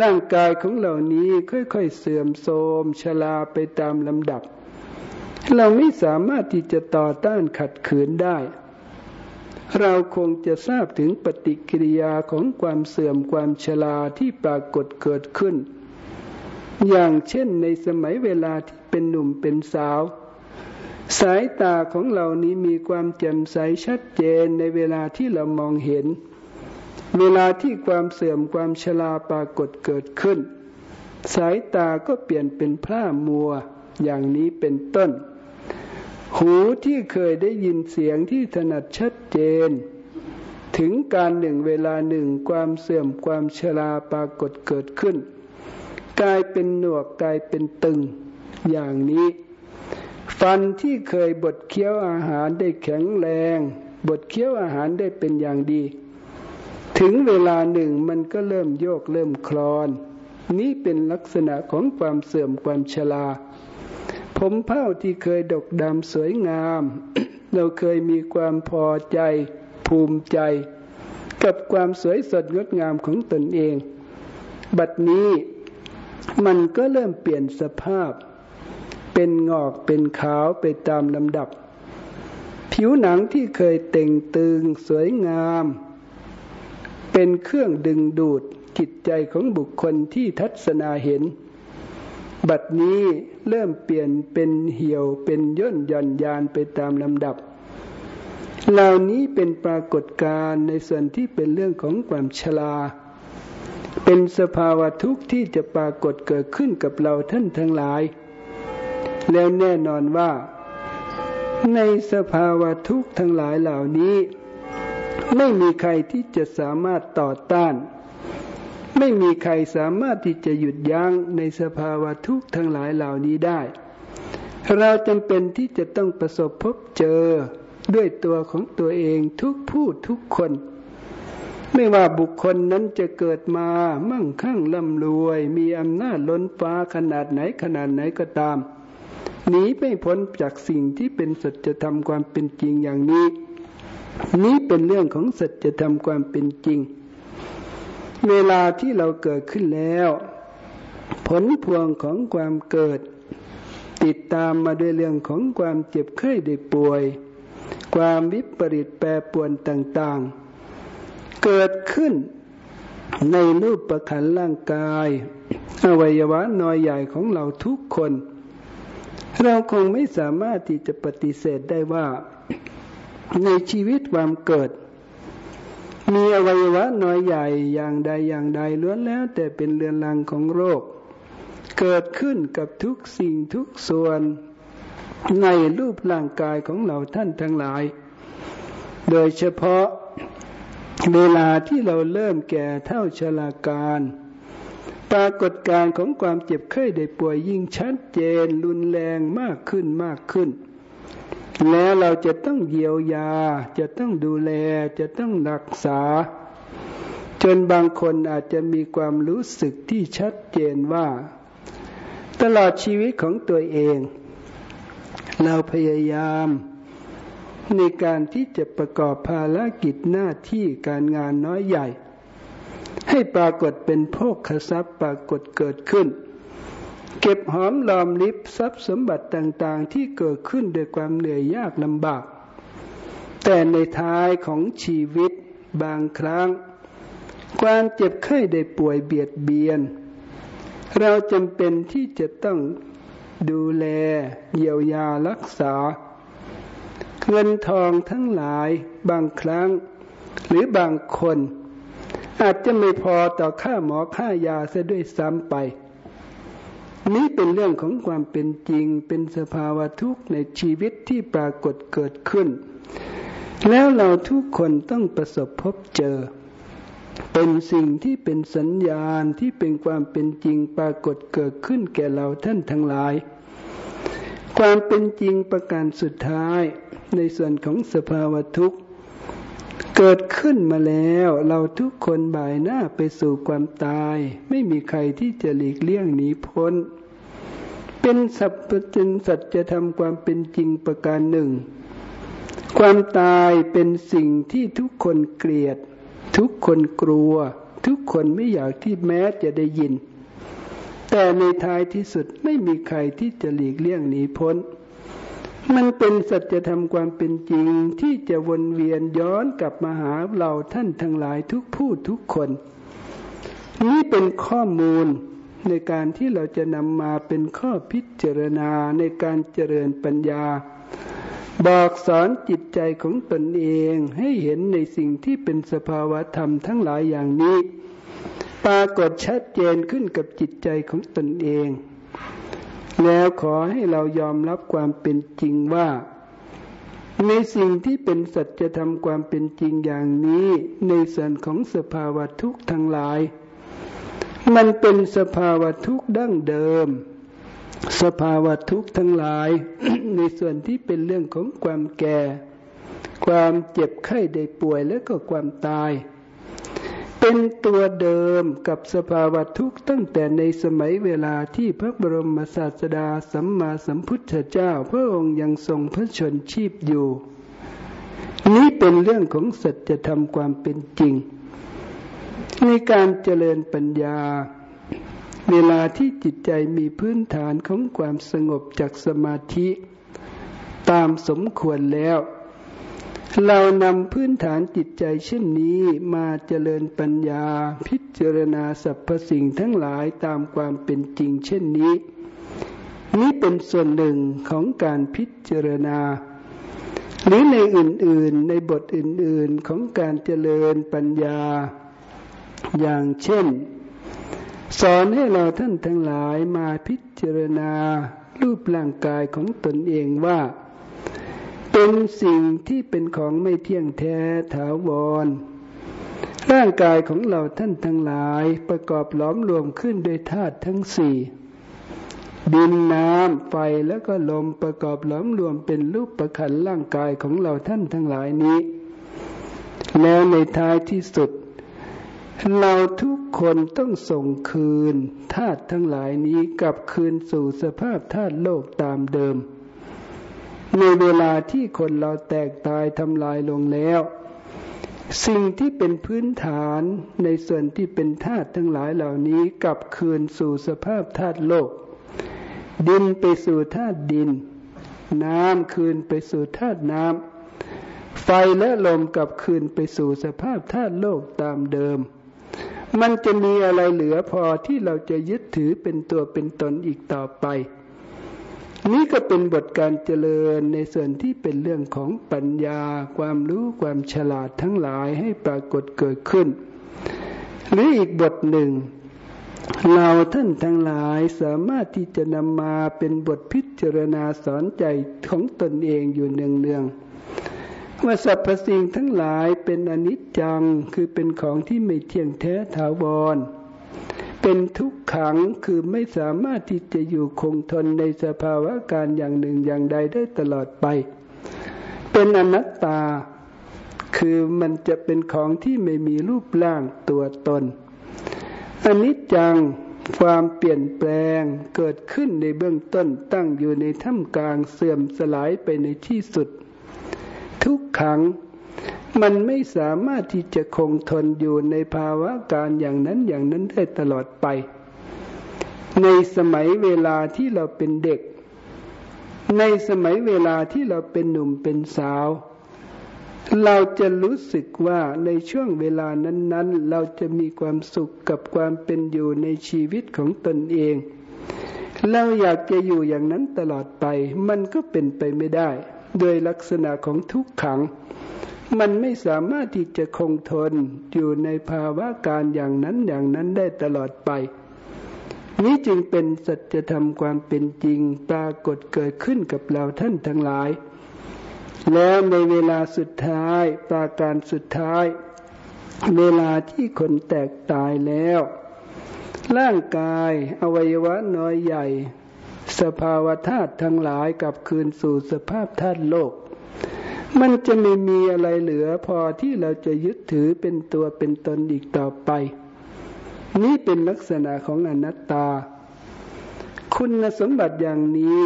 ร่างกายของเหล่านี้ค่อยๆเสื่อมโทรมชราไปตามลำดับ เราไม่สามารถที่จะต่อต้านขัดขืนได้ เราคงจะทราบถึงปฏิกิริยาของความเสื่อมความชราที่ปรากฏเกิดขึ้น อย่างเช่นในสมัยเวลาที่เป็นหนุ่มเป็นสาว สายตาของเรานี้มีความแจ่มใสชัดเจนในเวลาที่เรามองเห็น เวลาที่ความเสื่อมความชราปรากฏเกิดขึ้น สายตาก็เปลี่ยนเป็นพร่ามัว อย่างนี้เป็นต้น หูที่เคยได้ยินเสียงที่ถนัดชัดเจน ถึงการหนึ่งเวลาหนึ่งความเสื่อมความชราปรากฏเกิดขึ้น กลายเป็นหนวกกลายเป็นตึงอย่างนี้ ฟันที่เคยบดเคี้ยวอาหารได้แข็งแรง บดเคี้ยวอาหารได้เป็นอย่างดี ถึงเวลาหนึ่งมันก็เริ่มโยกเริ่มคลอน นี้เป็นลักษณะของความเสื่อมความชรา ผมเผ้าที่เคยดกดำสวยงาม เราเคยมีความพอใจภูมิใจ กับความสวยสดงดงามของตนเอง บัดนี้มันก็เริ่มเปลี่ยนสภาพ เป็นงอกเป็นขาวไปตามลำดับ ผิวหนังที่เคยเต่งตึงสวยงาม เป็นเครื่องดึงดูดจิตใจของบุคคลที่ทัศนาเห็น บัดนี้เริ่มเปลี่ยนเป็นเหี่ยวเป็นย่นย่อนยานไปตามลำดับ เหล่านี้เป็นปรากฏการณ์ในส่วนที่เป็นเรื่องของความชราเป็นสภาวะทุกข์ที่จะปรากฏเกิดขึ้นกับเราท่านทั้งหลาย แล้วแน่นอนว่า ในสภาวะทุกข์ทั้งหลายเหล่านี้ ไม่มีใครที่จะสามารถต่อต้าน ไม่มีใครสามารถที่จะหยุดยั้งในสภาวะทุกข์ทั้งหลายเหล่านี้ได้ เราจำเป็นที่จะต้องประสบพบเจอด้วยตัวของตัวเองทุกผู้ทุกคน ไม่ว่าบุคคลนั้นจะเกิดมามั่งคั่งร่ำรวย มีอำนาจล้นฟ้าขนาดไหนขนาดไหนก็ตามหนีไม่พ้นจากสิ่งที่เป็นสัจธรรมความเป็นจริงอย่างนี้ นี้เป็นเรื่องของสัจธรรมความเป็นจริง เวลาที่เราเกิดขึ้นแล้ว ผลพวงของความเกิด ติดตามมาด้วยเรื่องของความเจ็บไข้ได้ป่วย ความวิปริตแปรปวนต่างๆ เกิดขึ้นในรูปประคันร่างกาย อวัยวะน้อยใหญ่ของเราทุกคน เราคงไม่สามารถที่จะปฏิเสธได้ว่า ในชีวิตความเกิด มีอวัยวะน้อยใหญ่อย่างใดอย่างใดล้วนแล้ว แต่เป็นเรือนรังของโรค เกิดขึ้นกับทุกสิ่งทุกส่วนในรูปร่างกายของเราท่านทั้งหลาย โดยเฉพาะเวลาที่เราเริ่มแก่เท่าชราการ ปรากฏการของความเจ็บไข้ได้ป่วยยิ่งชัดเจนรุนแรงมากขึ้นมากขึ้น แล้วเราจะต้องเยียวยา จะต้องดูแล จะต้องรักษา จนบางคนอาจจะมีความรู้สึกที่ชัดเจนว่า ตลอดชีวิตของตัวเอง เราพยายามในการที่จะประกอบภารกิจหน้าที่การงานน้อยใหญ่ ให้ปรากฏเป็นโภคทรัพย์ปรากฏเกิดขึ้น เก็บหอมรอมริบทรัพย์สมบัติต่างๆ ที่เกิดขึ้นด้วยความเหนื่อยยากลำบาก แต่ในท้ายของชีวิตบางครั้ง ความเจ็บไข้ได้ป่วยเบียดเบียน เราจำเป็นที่จะต้องดูแล เยียวยารักษา เงินทองทั้งหลายบางครั้ง หรือบางคน อาจจะไม่พอต่อค่าหมอค่ายาเสียด้วยซ้ำไป นี้เป็นเรื่องของความเป็นจริงเป็นสภาวะทุกข์ในชีวิตที่ปรากฏเกิดขึ้น แล้วเราทุกคนต้องประสบพบเจอ เป็นสิ่งที่เป็นสัญญาณที่เป็นความเป็นจริงปรากฏเกิดขึ้นแก่เราท่านทั้งหลาย ความเป็นจริงประการสุดท้ายในส่วนของสภาวะทุกข์ เกิดขึ้นมาแล้ว เราทุกคนบ่ายหน้าไปสู่ความตาย ไม่มีใครที่จะหลีกเลี่ยงหนีพ้น เป็นสัพพินสัจธรรมความเป็นจริงประการหนึ่ง ความตายเป็นสิ่งที่ทุกคนเกลียด ทุกคนกลัว ทุกคนไม่อยากที่แม้จะได้ยิน แต่ในท้ายที่สุดไม่มีใครที่จะหลีกเลี่ยงหนีพ้น มันเป็นสัจธรรมความเป็นจริงที่จะวนเวียนย้อนกลับมาหาเราท่านทั้งหลายทุกผู้ทุกคน นี่เป็นข้อมูลในการที่เราจะนำมาเป็นข้อพิจารณาในการเจริญปัญญา บอกสอนจิตใจของตนเองให้เห็นในสิ่งที่เป็นสภาวะธรรมทั้งหลายอย่างนี้ ปรากฏชัดเจนขึ้นกับจิตใจของตนเอง แล้วขอให้เรายอมรับความเป็นจริงว่า ในสิ่งที่เป็นสัจธรรมความเป็นจริงอย่างนี้ ในส่วนของสภาวะทุกข์ทั้งหลาย มันเป็นสภาวะทุกข์ดั้งเดิม สภาวะทุกข์ทั้งหลาย ในส่วนที่เป็นเรื่องของความแก่ ความเจ็บไข้ได้ป่วยและก็ความตาย เป็นตัวเดิมกับสภาวะทุกข์ตั้งแต่ในสมัยเวลาที่พระบรมศาสดาสัมมาสัมพุทธเจ้า พระองค์ยังทรงพระชนชีพอยู่ นี้เป็นเรื่องของสัจธรรมความเป็นจริง ในการเจริญปัญญา เวลาที่จิตใจมีพื้นฐานของความสงบจากสมาธิ ตามสมควรแล้ว เรานำพื้นฐานจิตใจเช่นนี้มาเจริญปัญญา พิจารณาสรรพสิ่งทั้งหลายตามความเป็นจริงเช่นนี้ นี้เป็นส่วนหนึ่งของการพิจารณา หรือในอื่นๆในบทอื่นๆของการเจริญปัญญา อย่างเช่น สอนให้เราท่านทั้งหลายมาพิจารณารูปร่างกายของตนเองว่า เป็นสิ่งที่เป็นของไม่เที่ยงแท้ถาวร ร่างกายของเราท่านทั้งหลายประกอบล้อมรวมขึ้นโดยธาตุทั้งสี่ดินน้ำไฟแล้วก็ลมประกอบล้อมรวมเป็นรูปประคันร่างกายของเราท่านทั้งหลายนี้ แล้วในท้ายที่สุด เราทุกคนต้องส่งคืนธาตุทั้งหลายนี้กลับคืนสู่สภาพธาตุโลกตามเดิม ในเวลาที่คนเราแตกตายทำลายลงแล้ว สิ่งที่เป็นพื้นฐานในส่วนที่เป็นธาตุทั้งหลายเหล่านี้กลับคืนสู่สภาพธาตุโลก ดินไปสู่ธาตุดิน น้ำคืนไปสู่ธาตุน้ำไฟและลมกลับคืนไปสู่สภาพธาตุโลกตามเดิมมันจะมีอะไรเหลือพอที่เราจะยึดถือเป็นตัวเป็นตนอีกต่อไป นี่ก็เป็นบทการเจริญในส่วนที่เป็นเรื่องของปัญญา ความรู้ความฉลาดทั้งหลายให้ปรากฏเกิดขึ้น หรืออีกบทหนึ่ง เราท่านทั้งหลายสามารถที่จะนำมาเป็นบทพิจารณาสอนใจของตนเองอยู่เนืองๆว่าสรรพสิ่งทั้งหลายเป็นอนิจจังคือเป็นของที่ไม่เที่ยงแท้ถาวร เป็นทุกขังคือไม่สามารถที่จะอยู่คงทนในสภาวะการอย่างหนึ่งอย่างใดได้ตลอดไป เป็นอนัตตา คือมันจะเป็นของที่ไม่มีรูปร่างตัวตนอนิจจังความเปลี่ยนแปลงเกิดขึ้นในเบื้องต้นตั้งอยู่ในท่ามกลางเสื่อมสลายไปในที่สุด ทุกขัง มันไม่สามารถที่จะคงทนอยู่ในภาวะการอย่างนั้นอย่างนั้นได้ตลอดไป ในสมัยเวลาที่เราเป็นเด็ก ในสมัยเวลาที่เราเป็นหนุ่มเป็นสาว เราจะรู้สึกว่าในช่วงเวลานั้นๆ เราจะมีความสุขกับความเป็นอยู่ในชีวิตของตนเอง เราอยากจะอยู่อย่างนั้นตลอดไป มันก็เป็นไปไม่ได้ โดยลักษณะของทุกขัง มันไม่สามารถที่จะคงทนอยู่ในภาวะการอย่างนั้นอย่างนั้นได้ตลอดไป นี้จึงเป็นสัจธรรมความเป็นจริงปรากฏเกิดขึ้นกับเราท่านทั้งหลาย แล้วในเวลาสุดท้าย ปราการสุดท้าย เวลาที่คนแตกตายแล้ว ร่างกายอวัยวะน้อยใหญ่ สภาวธาตุทั้งหลายกลับคืนสู่สภาพธาตุโลก มันจะไม่มีอะไรเหลือพอที่เราจะยึดถือเป็นตัวเป็นตนอีกต่อไป นี่เป็นลักษณะของอนัตตา คุณสมบัติอย่างนี้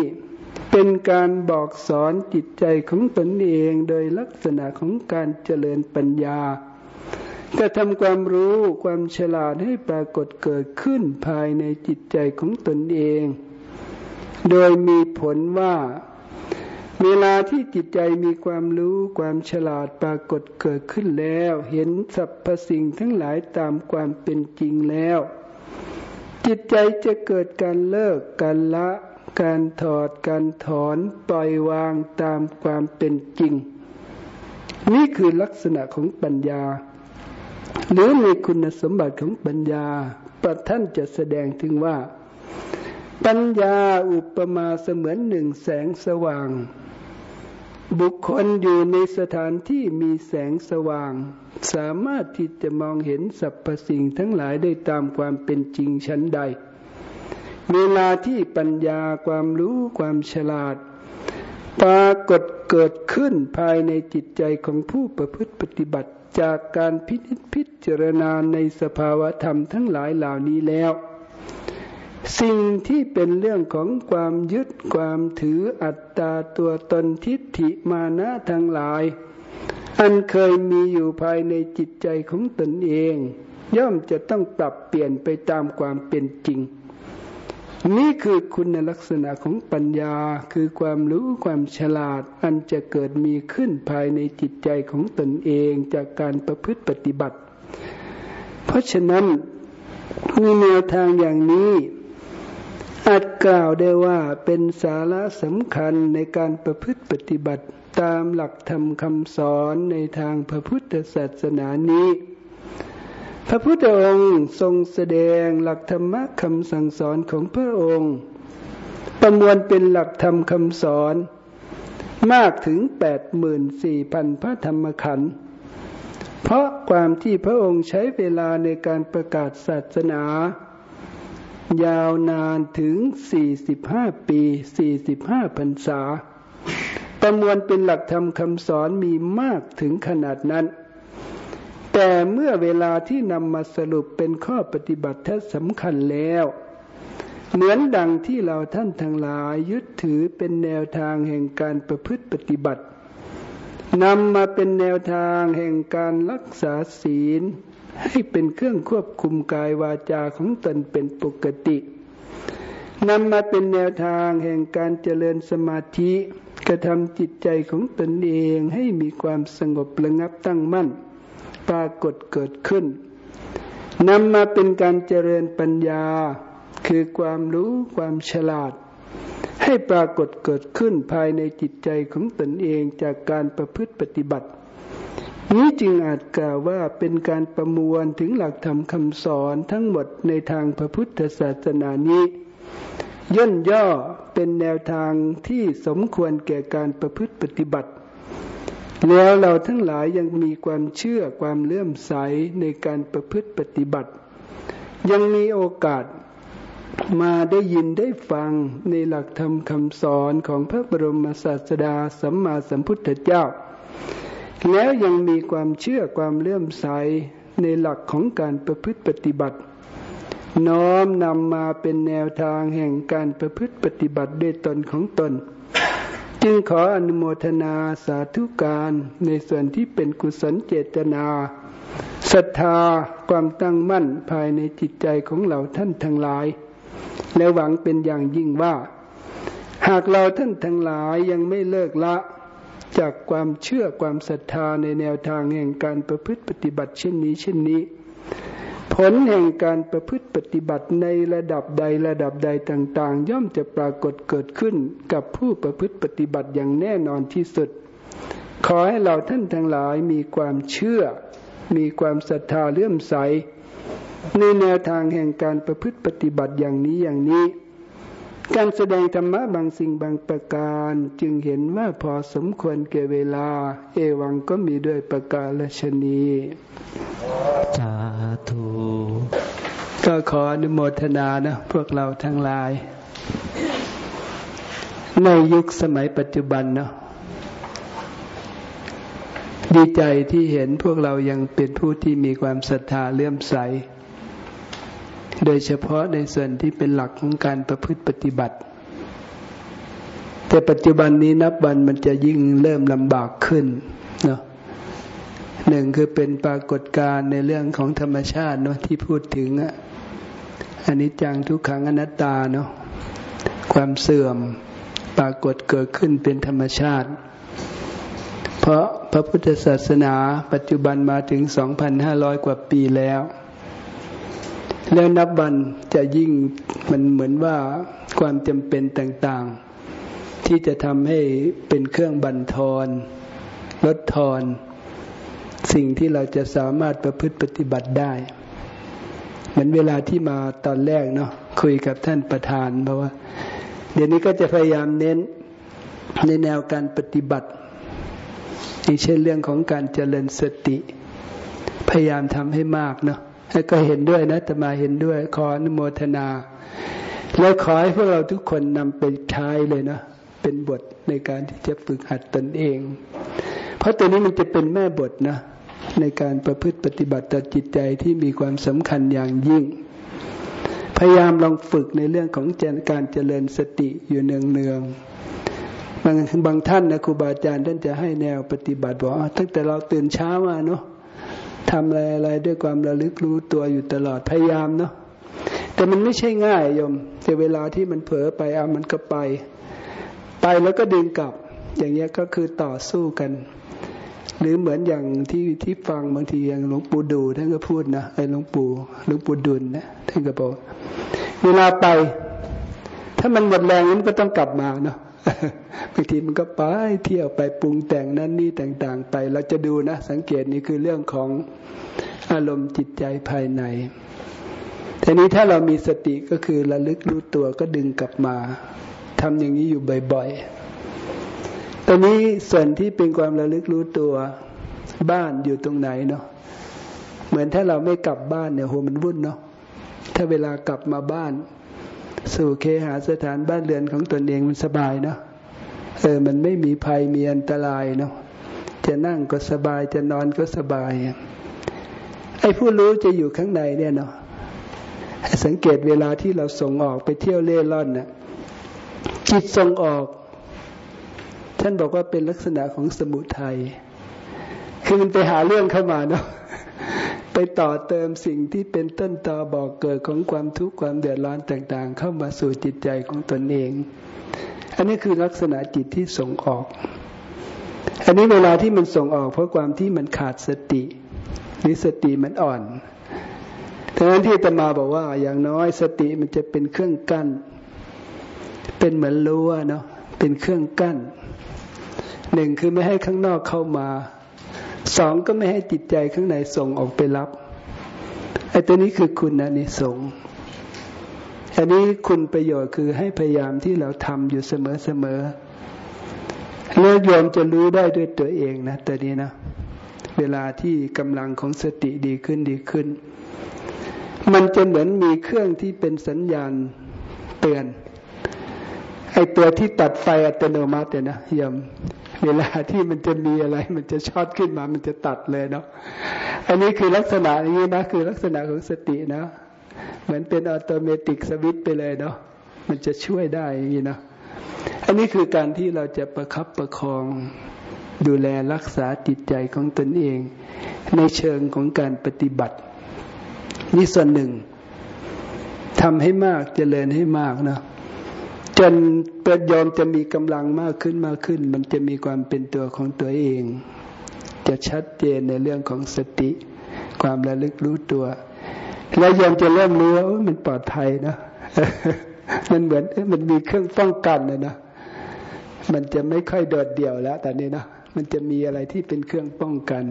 เป็นการบอกสอนจิตใจของตนเองโดยลักษณะของการเจริญปัญญา จะทำความรู้ความฉลาดให้ปรากฏเกิดขึ้นภายในจิตใจของตนเอง โดยมีผลว่า เวลาที่จิตใจมีความรู้ความฉลาดปรากฏเกิดขึ้นแล้ว เห็นสรรพสิ่งทั้งหลายตามความเป็นจริงแล้ว จิตใจจะเกิดการเลิกการละ การถอดการถอนปล่อยวางตามความเป็นจริง นี่คือลักษณะของปัญญา หรือในคุณสมบัติของปัญญาประท่านจะแสดงถึงว่าปัญญาอุปมาเสมือนหนึ่งแสงสว่าง บุคคลอยู่ในสถานที่มีแสงสว่าง สามารถที่จะมองเห็นสรรพสิ่งทั้งหลายได้ตามความเป็นจริงชั้นใด เวลาที่ปัญญาความรู้ความฉลาด ปรากฏเกิดขึ้นภายในจิตใจของผู้ประพฤติปฏิบัติจากการพิจิตพิจารณาในสภาวธรรมทั้งหลายเหล่านี้แล้ว สิ่งที่เป็นเรื่องของความยึดความถืออัตตาตัวตนทิฏฐิมานะทั้งหลาย อันเคยมีอยู่ภายในจิตใจของตนเอง ย่อมจะต้องปรับเปลี่ยนไปตามความเป็นจริง นี่คือคุณลักษณะของปัญญาคือความรู้ความฉลาด อันจะเกิดมีขึ้นภายในจิตใจของตนเองจากการประพฤติปฏิบัติ เพราะฉะนั้นมีแนวทางอย่างนี้ อาจกล่าวได้ว่าเป็นสาระสำคัญในการประพฤติปฏิบัติตามหลักธรรมคำสอนในทางพระพุทธศาสนานี้ พระพุทธองค์ทรงแสดงหลักธรรมคำสั่งสอนของพระองค์ ประมวลเป็นหลักธรรมคำสอนมากถึงแปดหมื่นสี่พันพระธรรมขันธ์เพราะความที่พระองค์ใช้เวลาในการประกาศศาสนา ยาวนานถึง 45 ปี 45พรรษา ประมวลเป็นหลักธรรมคำสอนมีมากถึงขนาดนั้น แต่เมื่อเวลาที่นำมาสรุปเป็นข้อปฏิบัติที่สำคัญแล้ว เหมือนดังที่เราท่านทั้งหลายยึดถือเป็นแนวทางแห่งการประพฤติปฏิบัตินำมาเป็นแนวทางแห่งการรักษาศีล ให้เป็นเครื่องควบคุมกายวาจาของตนเป็นปกตินำมาเป็นแนวทางแห่งการเจริญสมาธิ กระทำจิตใจของตนเองให้มีความสงบระงับตั้งมั่น ปรากฏเกิดขึ้นนำมาเป็นการเจริญปัญญา คือความรู้ความฉลาด ให้ปรากฏเกิดขึ้นภายในจิตใจของตนเองจากการประพฤติปฏิบัติ นี้จึงอาจกล่าวว่าเป็นการประมวลถึงหลักธรรมคำสอนทั้งหมดในทางพระพุทธศาสนานี้ ย่นย่อเป็นแนวทางที่สมควรแก่การประพฤติปฏิบัติ แล้วเราทั้งหลายยังมีความเชื่อความเลื่อมใสในการประพฤติปฏิบัติ ยังมีโอกาสมาได้ยินได้ฟังในหลักธรรมคำสอนของพระบรมศาสดาสัมมาสัมพุทธเจ้า แล้วยังมีความเชื่อความเลื่อมใสในหลักของการประพฤติปฏิบัติ น้อมนำมาเป็นแนวทางแห่งการประพฤติปฏิบัติด้วยตนของตน จึงขออนุโมทนาสาธุการในส่วนที่เป็นกุศลเจตนาศรัทธาความตั้งมั่นภายในจิตใจของเราท่านทั้งหลาย และหวังเป็นอย่างยิ่งว่า หากเราท่านทั้งหลายยังไม่เลิกละ จากความเชื่อความศรัทธาในแนวทางแห่งการประพฤติปฏิบัติเช่นนี้เช่นนี้ ผลแห่งการประพฤติปฏิบัติในระดับใดระดับใดต่างๆ ย่อมจะปรากฏเกิดขึ้นกับผู้ประพฤติปฏิบัติอย่างแน่นอนที่สุด ขอให้เราท่านทั้งหลายมีความเชื่อ มีความศรัทธาเลื่อมใส ในแนวทางแห่งการประพฤติปฏิบัติอย่างนี้อย่างนี้ การแสดงธรรมะบางสิ่งบางประการจึงเห็นว่าพอสมควรแก่เวลา เอวังก็มีด้วยประกาศชนีสาธุก็ขออนุโมทนานะพวกเราทั้งหลาย ในยุคสมัยปัจจุบันเนาะดีใจที่เห็นพวกเรายังเป็นผู้ที่มีความศรัทธาเลื่อมใส โดยเฉพาะในส่วนที่เป็นหลักของการประพฤติปฏิบัติ แต่ปัจจุบันนี้นับวันมันจะยิ่งเริ่มลำบากขึ้นเนาะหนึ่งคือเป็นปรากฏการณ์ในเรื่องของธรรมชาติเนาะที่พูดถึงอะอันนี้จังทุกขังอนัตตาเนาะความเสื่อมปรากฏเกิดขึ้นเป็นธรรมชาติ เพราะพระพุทธศาสนาปัจจุบันมาถึง 2,500 กว่าปีแล้ว แล้วนับวันจะยิ่งมันเหมือนว่าความจำเป็นต่างๆ ที่จะทำให้เป็นเครื่องบันทอนลดทอน สิ่งที่เราจะสามารถประพฤติปฏิบัติได้เหมือนเวลาที่มาตอนแรกเนาะคุยกับท่านประธานเพราะว่า เดี๋ยวนี้ก็จะพยายามเน้นในแนวการปฏิบัติอย่างเช่นเรื่องของการเจริญสติ พยายามทำให้มากเนาะ ก็เห็นด้วยนะแต่มาเห็นด้วย ขออนุโมทนา แล้วขอให้พวกเราทุกคนนำไปใช้เลยนะ เป็นบทในการที่จะฝึกหัดตนเอง เพราะตัวนี้มันจะเป็นแม่บทนะ ในการประพฤติปฏิบัติต่อจิตใจที่มีความสำคัญอย่างยิ่ง พยายามลองฝึกในเรื่องของการเจริญสติอยู่เนืองๆบางบางท่านนะครูบาอาจารย์ท่านจะให้แนวปฏิบัติบอกตั้งแต่เราตื่นเช้ามาเนาะ ทำอะไรอะไรด้วยความระลึกรู้ตัวอยู่ตลอดพยายามเนาะแต่มันไม่ใช่ง่ายโยม แต่เวลาที่มันเผลอไปเอามันก็ไป ไปแล้วก็ดึงกลับ อย่างเงี้ยก็คือต่อสู้กัน หรือเหมือนอย่างที่ที่ฟังบางทีอย่างหลวงปู่ดูท่านก็พูดนะไอ้หลวงปู่หลวงปู่ดุลนะท่านก็บอกเวลาไป ถ้ามันหมดแรงมันก็ต้องกลับมาเนาะ บางทีมันก็ไปเที่ยวไปปรุงแต่งนั่นนี่ต่างๆไป เราจะดูนะ สังเกตนี่คือเรื่องของอารมณ์จิตใจภายในทีนี้ถ้าเรามีสติก็คือระลึกรู้ตัวก็ดึงกลับมาทำอย่างนี้อยู่บ่อยๆตอนนี้ส่วนที่เป็นความระลึกรู้ตัวบ้านอยู่ตรงไหนเนาะเหมือนถ้าเราไม่กลับบ้านเนี่ยโหมันวุ่นเนาะถ้าเวลากลับมาบ้าน สู่เคหาสถานบ้านเรือนของตนเองมันสบายเนาะเออมันไม่มีภัยมีอันตรายเนาะจะนั่งก็สบายจะนอนก็สบายไอ้ผู้รู้จะอยู่ข้างในเนี่ยเนาะสังเกตเวลาที่เราส่งออกไปเที่ยวเล่ร่อนเนะ่ะจิตส่งออกท่านบอกว่าเป็นลักษณะของสมุทยัยคือมันไปหาเรื่องเข้ามาเนาะ ต่อเติมสิ่งที่เป็นต้นตอบอกเกิดของความทุกข์ความเดือดร้อนต่างๆ เข้ามาสู่จิตใจของตนเอง อันนี้คือลักษณะจิตที่ส่งออก อันนี้เวลาที่มันส่งออก เพราะความที่มันขาดสติหรือสติมันอ่อนดังนั้นที่ตมาบอกว่า อย่างน้อยสติมันจะเป็นเครื่องกั้น เป็นเหมือนรั้วเนาะเป็นเครื่องกั้นหนึ่งคือไม่ให้ข้างนอกเข้ามา สองก็ไม่ให้จิตใจข้างในส่งออกไปรับไอ้ตัวนี้คือคุณนะนิสงอันนี้คุณประโยชน์คือให้พยายามที่เราทำอยู่เสมอเสมอเลือกยอมจะรู้ได้ด้วยตัวเองนะตัวนี้นะ เวลาที่กำลังของสติดีขึ้นดีขึ้น มันจะเหมือนมีเครื่องที่เป็นสัญญาณเตือน ไอ้ตัวที่ตัดไฟอัตโนมัติเนี่ยนะยม เวลาที่มันจะมีอะไร มันจะช็อตขึ้นมา มันจะตัดเลยเนาะ อันนี้คือลักษณะอย่างนี้นะ คือลักษณะของสตินะ เหมือนเป็นอัตโนมัติสวิตไปเลยเนาะ มันจะช่วยได้อย่างนี้นะ อันนี้คือการที่เราจะประคับประคองดูแลรักษาจิตใจของตนเอง ในเชิงของการปฏิบัติ นี่ส่วนหนึ่งทำให้มากเจริญให้มากนะ จนเปิดยอมจะมีกำลังมากขึ้นมากขึ้น มันจะมีความเป็นตัวของตัวเอง จะชัดเจนในเรื่องของสติ ความระลึกรู้ตัว แล้วยอมจะเริ่มรู้ว่ามันปลอดภัยนะมันเหมือนมันมีเครื่องป้องกันนะนะมันจะไม่ค่อยโดดเดี่ยวแล้วแต่นี้นะมันจะมีอะไรที่เป็นเครื่องป้องกัน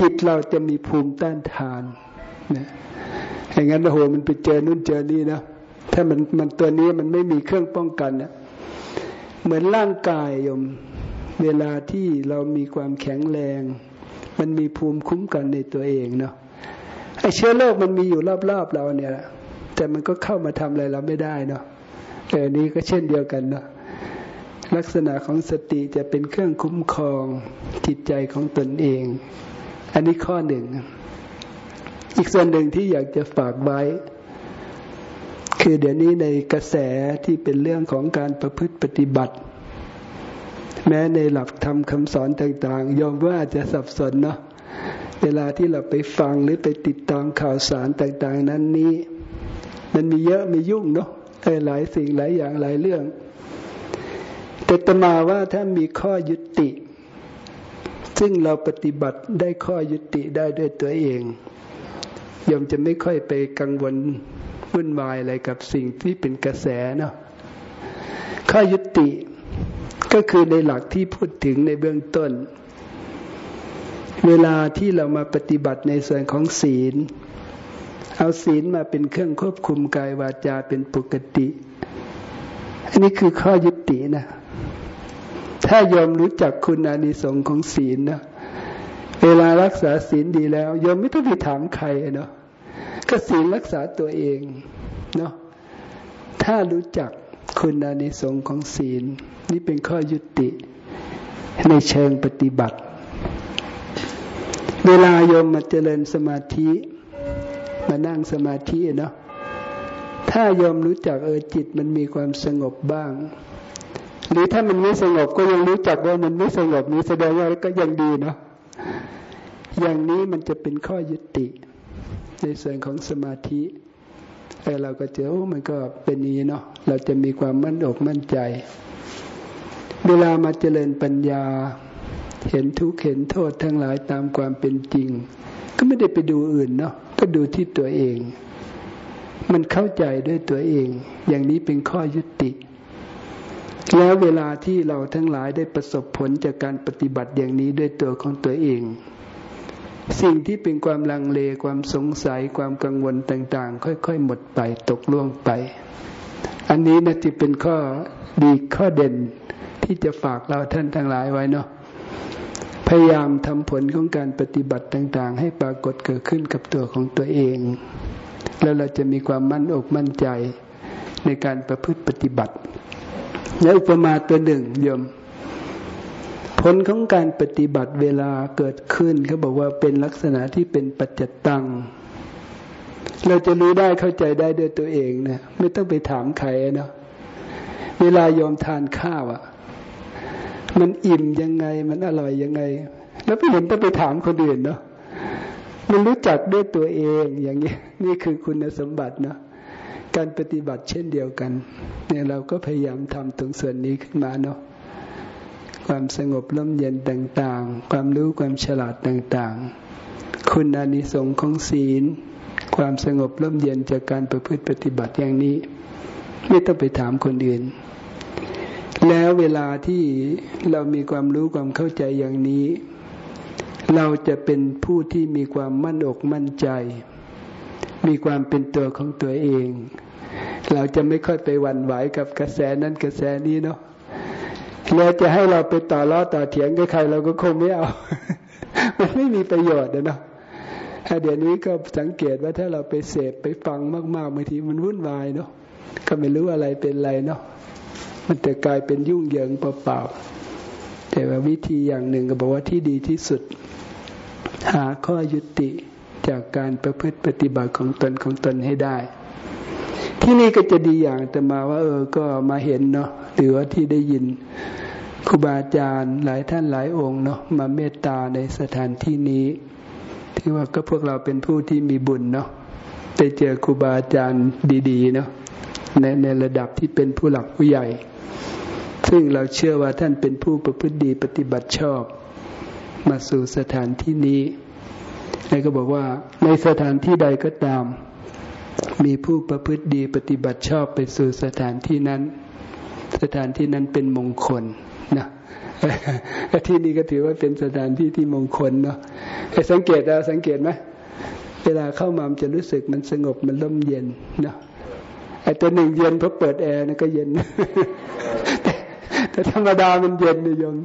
จิตเราจะมีภูมิต้านทานนะอย่างนั้นโอ้โหมันไปเจอนู่นเจอนี่นะ ถ้ามันมันตัวนี้มันไม่มีเครื่องป้องกันเนี่ยเหมือนร่างกายโยม เวลาที่เรามีความแข็งแรง มันมีภูมิคุ้มกันในตัวเองเนาะไอเชื้อโรคมันมีอยู่รอบๆเราเนี่ยแต่มันก็เข้ามาทำอะไรเราไม่ได้เนาะแต่นี้ก็เช่นเดียวกันเนาะลักษณะของสติจะเป็นเครื่องคุ้มครองจิตใจของตนเอง อันนี้ข้อหนึ่ง อีกส่วนหนึ่งที่อยากจะฝากไว้ คือเดี๋ยวนี้ในกระแสที่เป็นเรื่องของการประพฤติปฏิบัติ แม้ในหลักธรรมคำสอนต่างๆยอมว่าจะสับสนเนาะเวลาที่เราไปฟังหรือไปติดตามข่าวสารต่างๆ นั้นนี้ มันมีเยอะมียุ่งเนาะหลายสิ่งหลายอย่างหลายเรื่อง แต่ตมาว่าถ้ามีข้อยุติ ซึ่งเราปฏิบัติได้ข้อยุติได้ด้วยตัวเองยอมจะไม่ค่อยไปกังวล วุ่นวายอะไรกับสิ่งที่เป็นกระแสเนาะข้อยุติก็คือในหลักที่พูดถึงในเบื้องต้น เวลาที่เรามาปฏิบัติในส่วนของศีล เอาศีลมาเป็นเครื่องควบคุมกายวาจาเป็นปกติ อันนี้คือข้อยุตินะ ถ้ายอมรู้จักคุณอานิสงส์ของศีลนะเวลารักษาศีลดีแล้วยอมไม่ต้องไปถามใครเนาะ ก็ศีลรักษาตัวเองเนาะถ้ารู้จักคุณอานิสงส์ของศีล นี่เป็นข้อยุติในเชิงปฏิบัติ เวลายอมมาเจริญสมาธิ มานั่งสมาธิเนาะถ้ายอมรู้จักเออจิตมันมีความสงบบ้าง หรือถ้ามันไม่สงบก็ยังรู้จักว่ามันไม่สงบนี้แสดงว่าก็ยังดีเนาะอย่างนี้มันจะเป็นข้อยุติ ในส่วนของสมาธิแต่เราก็เจอโอ้มันก็เป็นนี้เนาะเราจะมีความมั่นอกมั่นใจ เวลามาเจริญปัญญา เห็นทุกข์เห็นโทษทั้งหลายตามความเป็นจริง ก็ไม่ได้ไปดูอื่นเนาะก็ดูที่ตัวเอง มันเข้าใจด้วยตัวเอง อย่างนี้เป็นข้อยุติ แล้วเวลาที่เราทั้งหลายได้ประสบผลจากการปฏิบัติอย่างนี้ด้วยตัวของตัวเอง สิ่งที่เป็นความลังเลความสงสัยความกังวลต่าง ๆ ค่อย ๆ หมดไปตกล่วงไป อันนี้นะที่เป็นข้อดีข้อเด่นที่จะฝากเราท่านทั้งหลายไว้เนาะพยายามทำผลของการปฏิบัติต่าง ๆ ให้ปรากฏเกิดขึ้นกับตัวของตัวเอง แล้วเราจะมีความมั่นอกมั่นใจในการประพฤติปฏิบัติ แล้วอุปมาตัวหนึ่งโยม ผลของการปฏิบัติเวลาเกิดขึ้นเขาบอกว่าเป็นลักษณะที่เป็นปัจจตัง เราจะรู้ได้เข้าใจได้ด้วยตัวเองนะไม่ต้องไปถามใครเนาะเวลายอมทานข้าวอะ่ะ มันอิ่มยังไงมันอร่อยยังไง แล้วไม่เห็นต้องไปถามคนอื่นเนาะมันรู้จักด้วยตัวเองอย่างนี้นี่คือคุณสมบัติเนาะการปฏิบัติเช่นเดียวกัน เนี่ยเราก็พยายามทำตรงส่วนนี้ขึ้นมาเนาะ ความสงบร่มเย็นต่างๆ ความรู้ความฉลาดต่างๆ คุณอานิสงส์ของศีล ความสงบร่มเย็นจากการประพฤติปฏิบัติอย่างนี้ ไม่ต้องไปถามคนอื่น แล้วเวลาที่เรามีความรู้ความเข้าใจอย่างนี้ เราจะเป็นผู้ที่มีความมั่นอกมั่นใจ มีความเป็นตัวของตัวเอง เราจะไม่ค่อยไปหวั่นไหวกับกระแสนั้นกระแสนี้เนาะ เราจะให้เราไปต่อล้อต่อเถียงกับใครเราก็คงไม่เอา มันไม่มีประโยชน์นะเนาะเดี๋ยวนี้ก็สังเกตว่าถ้าเราไปเสพไปฟังมากๆบางทีมันวุ่นวายเนาะก็ไม่รู้อะไรเป็นอะไรเนาะมันจะกลายเป็นยุ่งเหยิงเปล่าๆแต่ว่าวิธีอย่างหนึ่งก็บอกว่าที่ดีที่สุด หาข้อยุติจากการประพฤติปฏิบัติของตนของตนให้ได้ ที่นี่ก็จะดีอย่างแต่มาว่า เออก็มาเห็นเนาะหรือว่าที่ได้ยินครูบาอาจารย์หลายท่านหลายองค์เนาะมาเมตตาในสถานที่นี้ที่ว่าก็พวกเราเป็นผู้ที่มีบุญเนาะไปเจอครูบาอาจารย์ดีๆเนาะในในระดับที่เป็นผู้หลักผู้ใหญ่ ซึ่งเราเชื่อว่าท่านเป็นผู้ประพฤติดีปฏิบัติชอบ มาสู่สถานที่นี้แล้วก็บอกว่าในสถานที่ใดก็ตาม มีผู้ประพฤติดีปฏิบัติชอบไปสู่สถานที่นั้น สถานที่นั้นเป็นมงคลนะที่นี่ก็ถือว่าเป็นสถานที่ที่มงคลเนาะสังเกตเราสังเกตไหมเวลาเข้ามามันจะรู้สึกมันสงบมันร่มเย็นเนาะไอ้ตัวหนึ่งเย็นเพราะเปิดแอร์นะก็เย็นแต่ธรรมดามันเย็นนิยม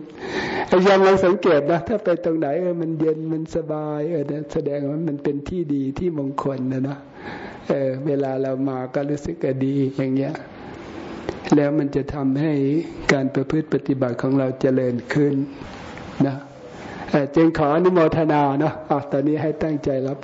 ไอ้ยังเราสังเกตนะถ้าไปตรงไหนเออมันเย็นมันสบายเออแสดงว่ามันเป็นที่ดีที่มงคลนะเนาะ เออเวลาเรามาก็รู้สึกดีอย่างเงี้ย แล้วมันจะทำให้การประพฤติปฏิบัติของเราเจริญขึ้นนะจึงขออนุโมทนาเนาะตอนนี้ให้ตั้งใจรับ